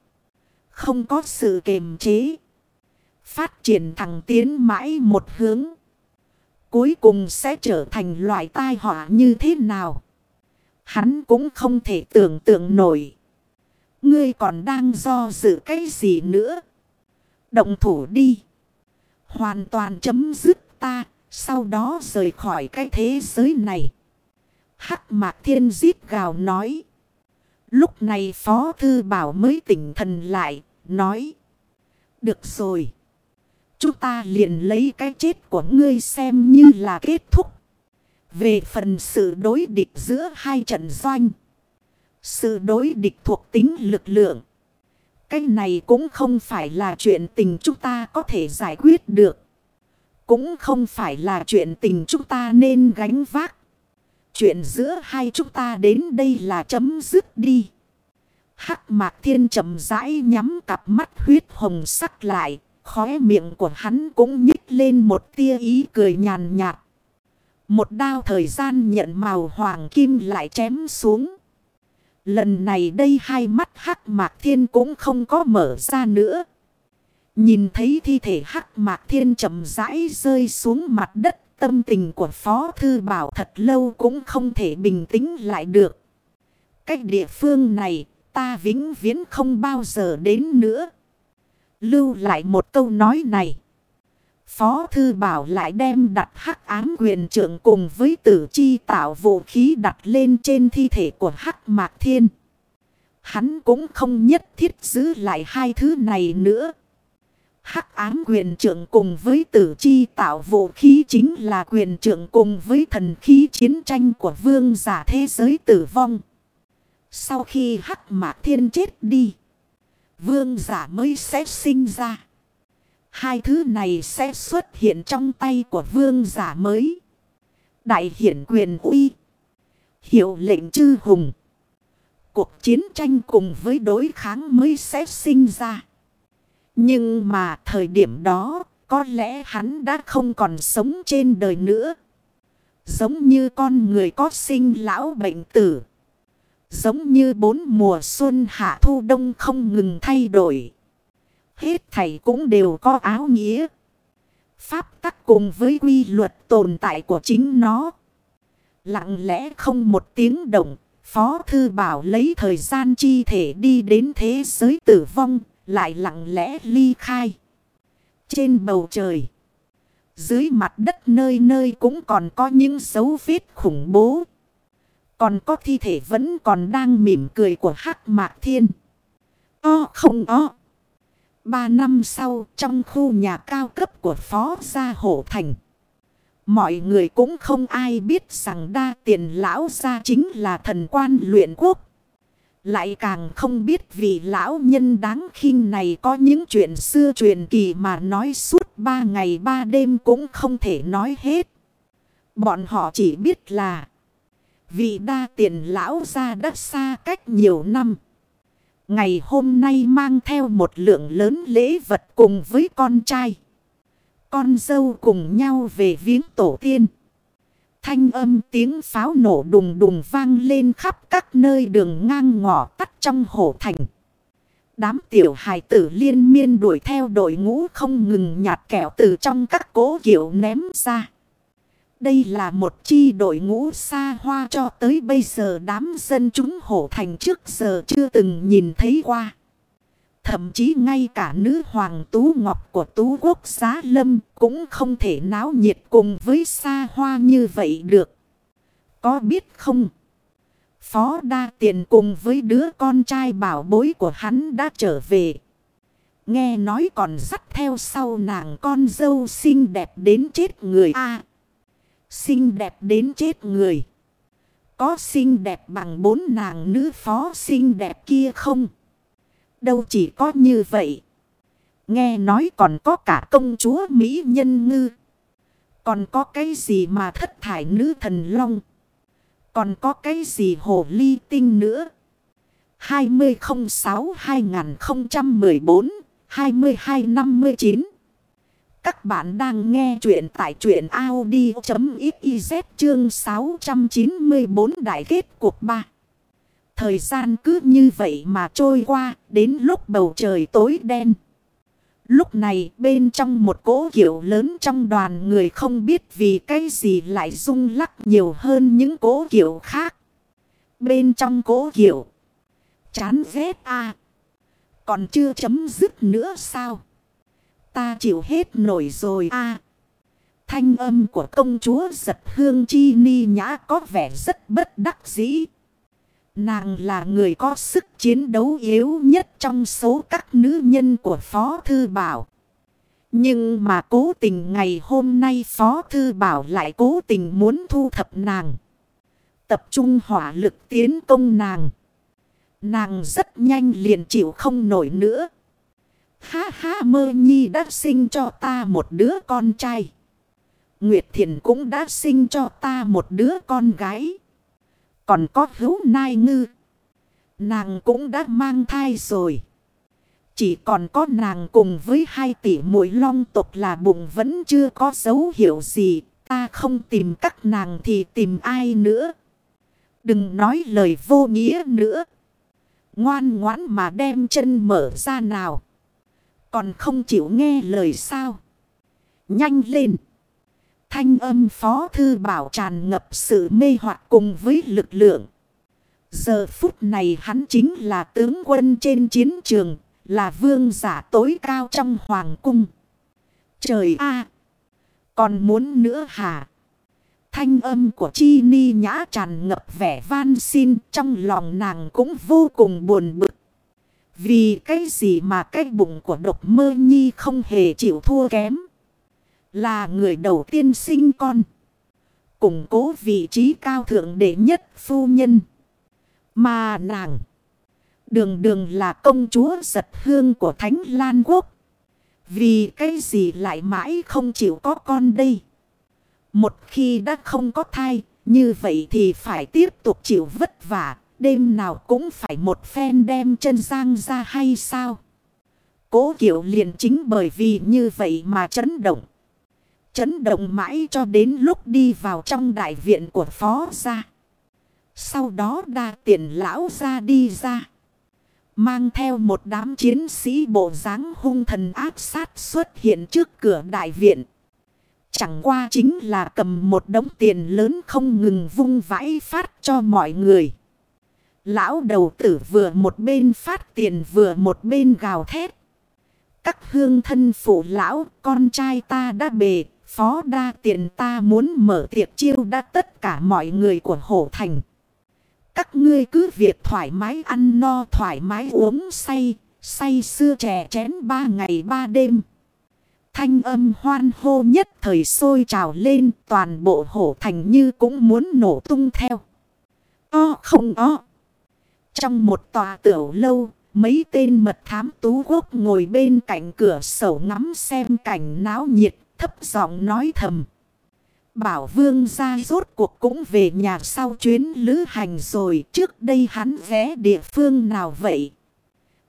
Không có sự kềm chế. Phát triển thẳng tiến mãi một hướng. Cuối cùng sẽ trở thành loại tai họa như thế nào? Hắn cũng không thể tưởng tượng nổi. Ngươi còn đang do dự cái gì nữa? Động thủ đi. Hoàn toàn chấm dứt ta. Sau đó rời khỏi cái thế giới này. Hắc mạc thiên giết gào nói. Lúc này Phó Thư Bảo mới tỉnh thần lại, nói. Được rồi. Chúng ta liền lấy cái chết của ngươi xem như là kết thúc. Về phần sự đối địch giữa hai trận doanh. Sự đối địch thuộc tính lực lượng. Cái này cũng không phải là chuyện tình chúng ta có thể giải quyết được. Cũng không phải là chuyện tình chúng ta nên gánh vác. Chuyện giữa hai chúng ta đến đây là chấm dứt đi. Hắc mạc thiên chậm rãi nhắm cặp mắt huyết hồng sắc lại. Khóe miệng của hắn cũng nhích lên một tia ý cười nhàn nhạt. Một đao thời gian nhận màu hoàng kim lại chém xuống. Lần này đây hai mắt hắc mạc thiên cũng không có mở ra nữa. Nhìn thấy thi thể hắc mạc thiên chậm rãi rơi xuống mặt đất. Tâm tình của Phó Thư Bảo thật lâu cũng không thể bình tĩnh lại được. Cách địa phương này, ta vĩnh viễn không bao giờ đến nữa. Lưu lại một câu nói này. Phó Thư Bảo lại đem đặt hắc ám quyền trưởng cùng với tử chi tạo vũ khí đặt lên trên thi thể của hắc mạc thiên. Hắn cũng không nhất thiết giữ lại hai thứ này nữa. Hắc ám quyền trưởng cùng với tử chi tạo vũ khí chính là quyền trưởng cùng với thần khí chiến tranh của vương giả thế giới tử vong. Sau khi hắc mạc thiên chết đi, vương giả mới sẽ sinh ra. Hai thứ này sẽ xuất hiện trong tay của vương giả mới. Đại hiển quyền uy. Hiệu lệnh chư hùng. Cuộc chiến tranh cùng với đối kháng mới sẽ sinh ra. Nhưng mà thời điểm đó, có lẽ hắn đã không còn sống trên đời nữa. Giống như con người có sinh lão bệnh tử. Giống như bốn mùa xuân hạ thu đông không ngừng thay đổi. Hết thầy cũng đều có áo nghĩa. Pháp tắc cùng với quy luật tồn tại của chính nó. Lặng lẽ không một tiếng động. Phó Thư Bảo lấy thời gian chi thể đi đến thế giới tử vong. Lại lặng lẽ ly khai. Trên bầu trời. Dưới mặt đất nơi nơi cũng còn có những dấu vết khủng bố. Còn có thi thể vẫn còn đang mỉm cười của hắc mạc thiên. O không o. Ba năm sau, trong khu nhà cao cấp của Phó Gia Hổ Thành. Mọi người cũng không ai biết rằng đa tiền lão gia chính là thần quan luyện quốc. Lại càng không biết vì lão nhân đáng khinh này có những chuyện xưa truyền kỳ mà nói suốt ba ngày ba đêm cũng không thể nói hết. Bọn họ chỉ biết là vì đa tiền lão gia đất xa cách nhiều năm. Ngày hôm nay mang theo một lượng lớn lễ vật cùng với con trai. Con dâu cùng nhau về viếng tổ tiên. Thanh âm tiếng pháo nổ đùng đùng vang lên khắp các nơi đường ngang ngõ tắt trong hổ thành. Đám tiểu hài tử liên miên đuổi theo đội ngũ không ngừng nhạt kẹo từ trong các cố kiểu ném ra. Đây là một chi đội ngũ xa hoa cho tới bây giờ đám dân chúng hổ thành trước giờ chưa từng nhìn thấy qua. Thậm chí ngay cả nữ hoàng Tú Ngọc của Tú Quốc Giá Lâm cũng không thể náo nhiệt cùng với xa hoa như vậy được. Có biết không? Phó đa tiền cùng với đứa con trai bảo bối của hắn đã trở về. Nghe nói còn dắt theo sau nàng con dâu xinh đẹp đến chết người a Xinh đẹp đến chết người. Có xinh đẹp bằng bốn nàng nữ phó xinh đẹp kia không? Đâu chỉ có như vậy. Nghe nói còn có cả công chúa Mỹ Nhân Ngư. Còn có cái gì mà thất thải nữ thần long. Còn có cái gì hồ ly tinh nữa. 2006-2014-2259 các bạn đang nghe chuyện tại chuyện Audi.xyz chương 694 đại kết cuộc 3. Thời gian cứ như vậy mà trôi qua, đến lúc bầu trời tối đen. Lúc này, bên trong một cỗ kiểu lớn trong đoàn người không biết vì cái gì lại rung lắc nhiều hơn những cỗ kiểu khác. Bên trong cỗ kiểu. Chán ghét a Còn chưa chấm dứt nữa sao? Ta chịu hết nổi rồi a Thanh âm của công chúa giật hương chi ni nhã có vẻ rất bất đắc dĩ. Nàng là người có sức chiến đấu yếu nhất trong số các nữ nhân của Phó Thư Bảo. Nhưng mà cố tình ngày hôm nay Phó Thư Bảo lại cố tình muốn thu thập nàng. Tập trung hỏa lực tiến công nàng. Nàng rất nhanh liền chịu không nổi nữa. Ha ha, mơ nhi đã sinh cho ta một đứa con trai. Nguyệt Thiền cũng đã sinh cho ta một đứa con gái. Còn có hữu nai ngư. Nàng cũng đã mang thai rồi. Chỉ còn có nàng cùng với hai tỷ mũi long tộc là bụng vẫn chưa có dấu hiệu gì. Ta không tìm các nàng thì tìm ai nữa. Đừng nói lời vô nghĩa nữa. Ngoan ngoãn mà đem chân mở ra nào. Còn không chịu nghe lời sao. Nhanh lên. Thanh âm phó thư bảo tràn ngập sự mê hoặc cùng với lực lượng. Giờ phút này hắn chính là tướng quân trên chiến trường, là vương giả tối cao trong hoàng cung. Trời a Còn muốn nữa hả? Thanh âm của Chi Ni Nhã tràn ngập vẻ van xin trong lòng nàng cũng vô cùng buồn bực. Vì cái gì mà cái bụng của độc mơ nhi không hề chịu thua kém. Là người đầu tiên sinh con. Củng cố vị trí cao thượng đệ nhất phu nhân. Mà nàng. Đường đường là công chúa giật hương của Thánh Lan Quốc. Vì cái gì lại mãi không chịu có con đây. Một khi đã không có thai. Như vậy thì phải tiếp tục chịu vất vả. Đêm nào cũng phải một phen đem chân giang ra hay sao? Cố kiểu liền chính bởi vì như vậy mà chấn động. Chấn động mãi cho đến lúc đi vào trong đại viện của phó gia. Sau đó đa tiền lão ra đi ra. Mang theo một đám chiến sĩ bộ dáng hung thần áp sát xuất hiện trước cửa đại viện. Chẳng qua chính là cầm một đống tiền lớn không ngừng vung vãi phát cho mọi người. Lão đầu tử vừa một bên phát tiền vừa một bên gào thét. Các hương thân phụ lão, con trai ta đã bề, phó đa tiền ta muốn mở tiệc chiêu đã tất cả mọi người của hổ thành. Các ngươi cứ việc thoải mái ăn no thoải mái uống say, say xưa trẻ chén ba ngày ba đêm. Thanh âm hoan hô nhất thời sôi trào lên toàn bộ hổ thành như cũng muốn nổ tung theo. O không o. Trong một tòa tiểu lâu, mấy tên mật thám tú quốc ngồi bên cạnh cửa sổ ngắm xem cảnh náo nhiệt, thấp giọng nói thầm. Bảo vương ra rốt cuộc cũng về nhà sau chuyến lữ hành rồi. Trước đây hắn ghé địa phương nào vậy?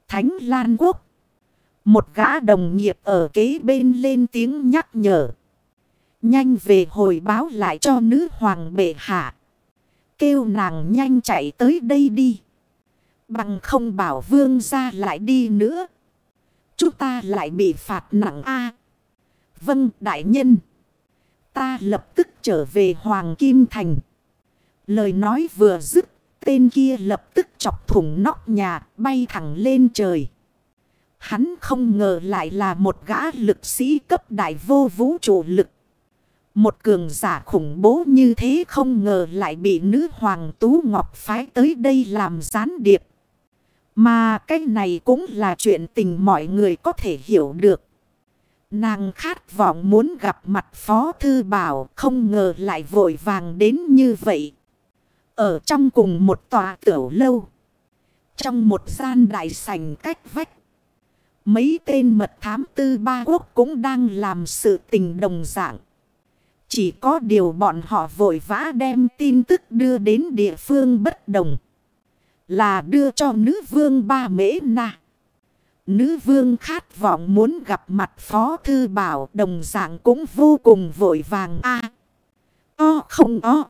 Thánh Lan Quốc. Một gã đồng nghiệp ở kế bên lên tiếng nhắc nhở. Nhanh về hồi báo lại cho nữ hoàng bệ hạ. Kêu nàng nhanh chạy tới đây đi. Bằng không bảo vương ra lại đi nữa. Chúng ta lại bị phạt nặng a Vâng đại nhân. Ta lập tức trở về Hoàng Kim Thành. Lời nói vừa dứt. Tên kia lập tức chọc thủng nóc nhà, bay thẳng lên trời. Hắn không ngờ lại là một gã lực sĩ cấp đại vô vũ trụ lực. Một cường giả khủng bố như thế không ngờ lại bị nữ hoàng Tú Ngọc phái tới đây làm gián điệp. Mà cái này cũng là chuyện tình mọi người có thể hiểu được. Nàng khát vọng muốn gặp mặt Phó Thư Bảo, không ngờ lại vội vàng đến như vậy. Ở trong cùng một tòa tiểu lâu. Trong một gian đại sảnh cách vách. Mấy tên mật thám tư ba quốc cũng đang làm sự tình đồng dạng. Chỉ có điều bọn họ vội vã đem tin tức đưa đến địa phương bất đồng. Là đưa cho nữ vương ba mễ na. Nữ vương khát vọng muốn gặp mặt phó thư bảo đồng dạng cũng vô cùng vội vàng a O không o.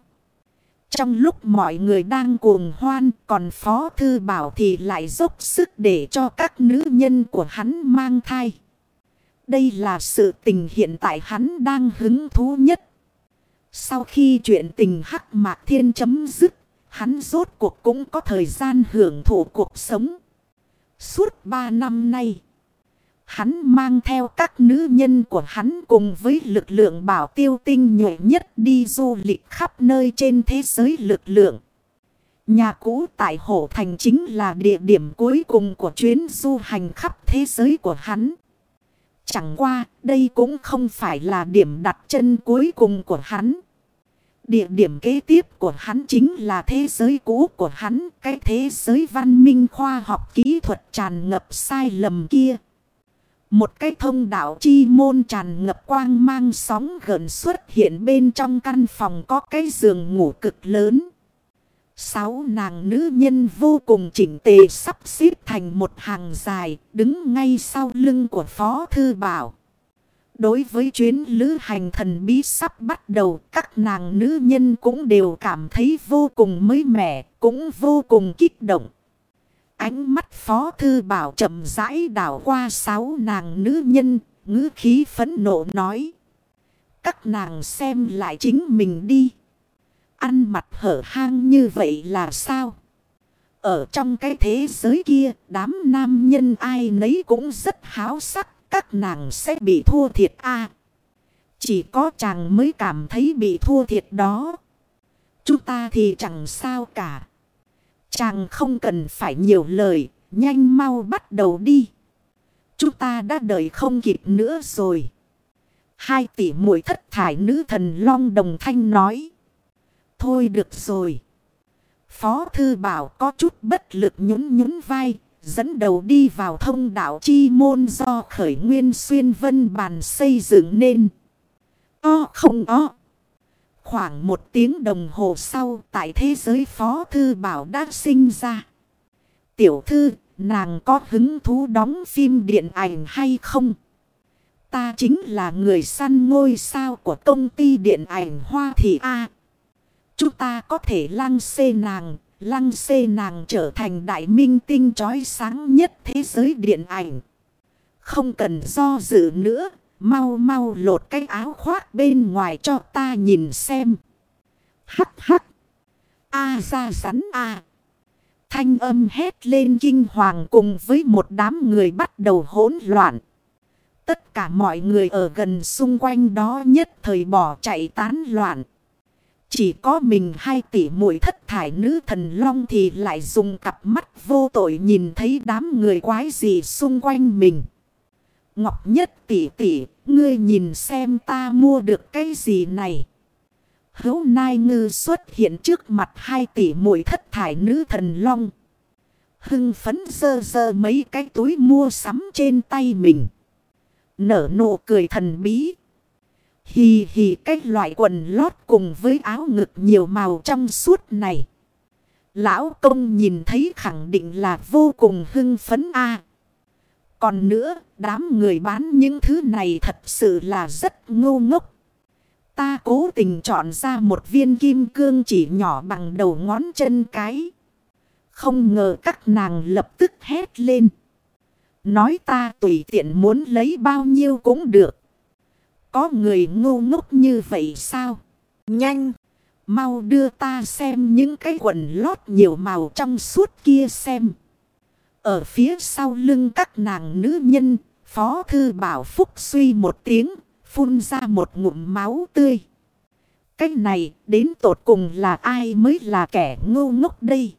Trong lúc mọi người đang cuồng hoan còn phó thư bảo thì lại dốc sức để cho các nữ nhân của hắn mang thai. Đây là sự tình hiện tại hắn đang hứng thú nhất. Sau khi chuyện tình hắc mạc thiên chấm dứt, hắn rốt cuộc cũng có thời gian hưởng thụ cuộc sống. Suốt ba năm nay, hắn mang theo các nữ nhân của hắn cùng với lực lượng bảo tiêu tinh nhuệ nhất đi du lịch khắp nơi trên thế giới lực lượng. Nhà cũ tại Hổ Thành chính là địa điểm cuối cùng của chuyến du hành khắp thế giới của hắn. Chẳng qua, đây cũng không phải là điểm đặt chân cuối cùng của hắn. Địa điểm kế tiếp của hắn chính là thế giới cũ của hắn, cái thế giới văn minh khoa học kỹ thuật tràn ngập sai lầm kia. Một cái thông đạo chi môn tràn ngập quang mang sóng gần xuất hiện bên trong căn phòng có cái giường ngủ cực lớn. Sáu nàng nữ nhân vô cùng chỉnh tề sắp xếp thành một hàng dài đứng ngay sau lưng của Phó Thư Bảo. Đối với chuyến lữ hành thần bí sắp bắt đầu, các nàng nữ nhân cũng đều cảm thấy vô cùng mới mẻ, cũng vô cùng kích động. Ánh mắt Phó Thư Bảo chậm rãi đảo qua sáu nàng nữ nhân, ngữ khí phấn nộ nói. Các nàng xem lại chính mình đi. Ăn mặt hở hang như vậy là sao? Ở trong cái thế giới kia, đám nam nhân ai nấy cũng rất háo sắc các nàng sẽ bị thua thiệt a Chỉ có chàng mới cảm thấy bị thua thiệt đó. Chúng ta thì chẳng sao cả. Chàng không cần phải nhiều lời, nhanh mau bắt đầu đi. Chúng ta đã đợi không kịp nữa rồi. Hai tỷ muội thất thải nữ thần long đồng thanh nói. Thôi được rồi. Phó thư bảo có chút bất lực nhún nhún vai, Dẫn đầu đi vào thông đạo chi môn do khởi nguyên xuyên vân bàn xây dựng nên. O không o. Khoảng một tiếng đồng hồ sau tại thế giới phó thư bảo đã sinh ra. Tiểu thư, nàng có hứng thú đóng phim điện ảnh hay không? Ta chính là người săn ngôi sao của công ty điện ảnh Hoa Thị A. Chúng ta có thể lăng xê nàng Lăng xê nàng trở thành đại minh tinh trói sáng nhất thế giới điện ảnh. Không cần do dự nữa. Mau mau lột cái áo khoác bên ngoài cho ta nhìn xem. Hắc hắc. A ra rắn a. Thanh âm hét lên kinh hoàng cùng với một đám người bắt đầu hỗn loạn. Tất cả mọi người ở gần xung quanh đó nhất thời bỏ chạy tán loạn. Chỉ có mình hai tỷ muội thất thải nữ thần long thì lại dùng cặp mắt vô tội nhìn thấy đám người quái gì xung quanh mình. Ngọc nhất tỷ tỷ, ngươi nhìn xem ta mua được cái gì này. Hấu nai ngư xuất hiện trước mặt hai tỷ muội thất thải nữ thần long. Hưng phấn dơ dơ mấy cái túi mua sắm trên tay mình. Nở nụ cười thần bí. Hì hì cái loại quần lót cùng với áo ngực nhiều màu trong suốt này. Lão công nhìn thấy khẳng định là vô cùng hưng phấn a. Còn nữa, đám người bán những thứ này thật sự là rất ngu ngốc. Ta cố tình chọn ra một viên kim cương chỉ nhỏ bằng đầu ngón chân cái. Không ngờ các nàng lập tức hét lên. Nói ta tùy tiện muốn lấy bao nhiêu cũng được. Có người ngu ngốc như vậy sao? Nhanh! Mau đưa ta xem những cái quần lót nhiều màu trong suốt kia xem. Ở phía sau lưng các nàng nữ nhân, Phó Thư Bảo Phúc suy một tiếng, phun ra một ngụm máu tươi. Cái này đến tột cùng là ai mới là kẻ ngu ngốc đây?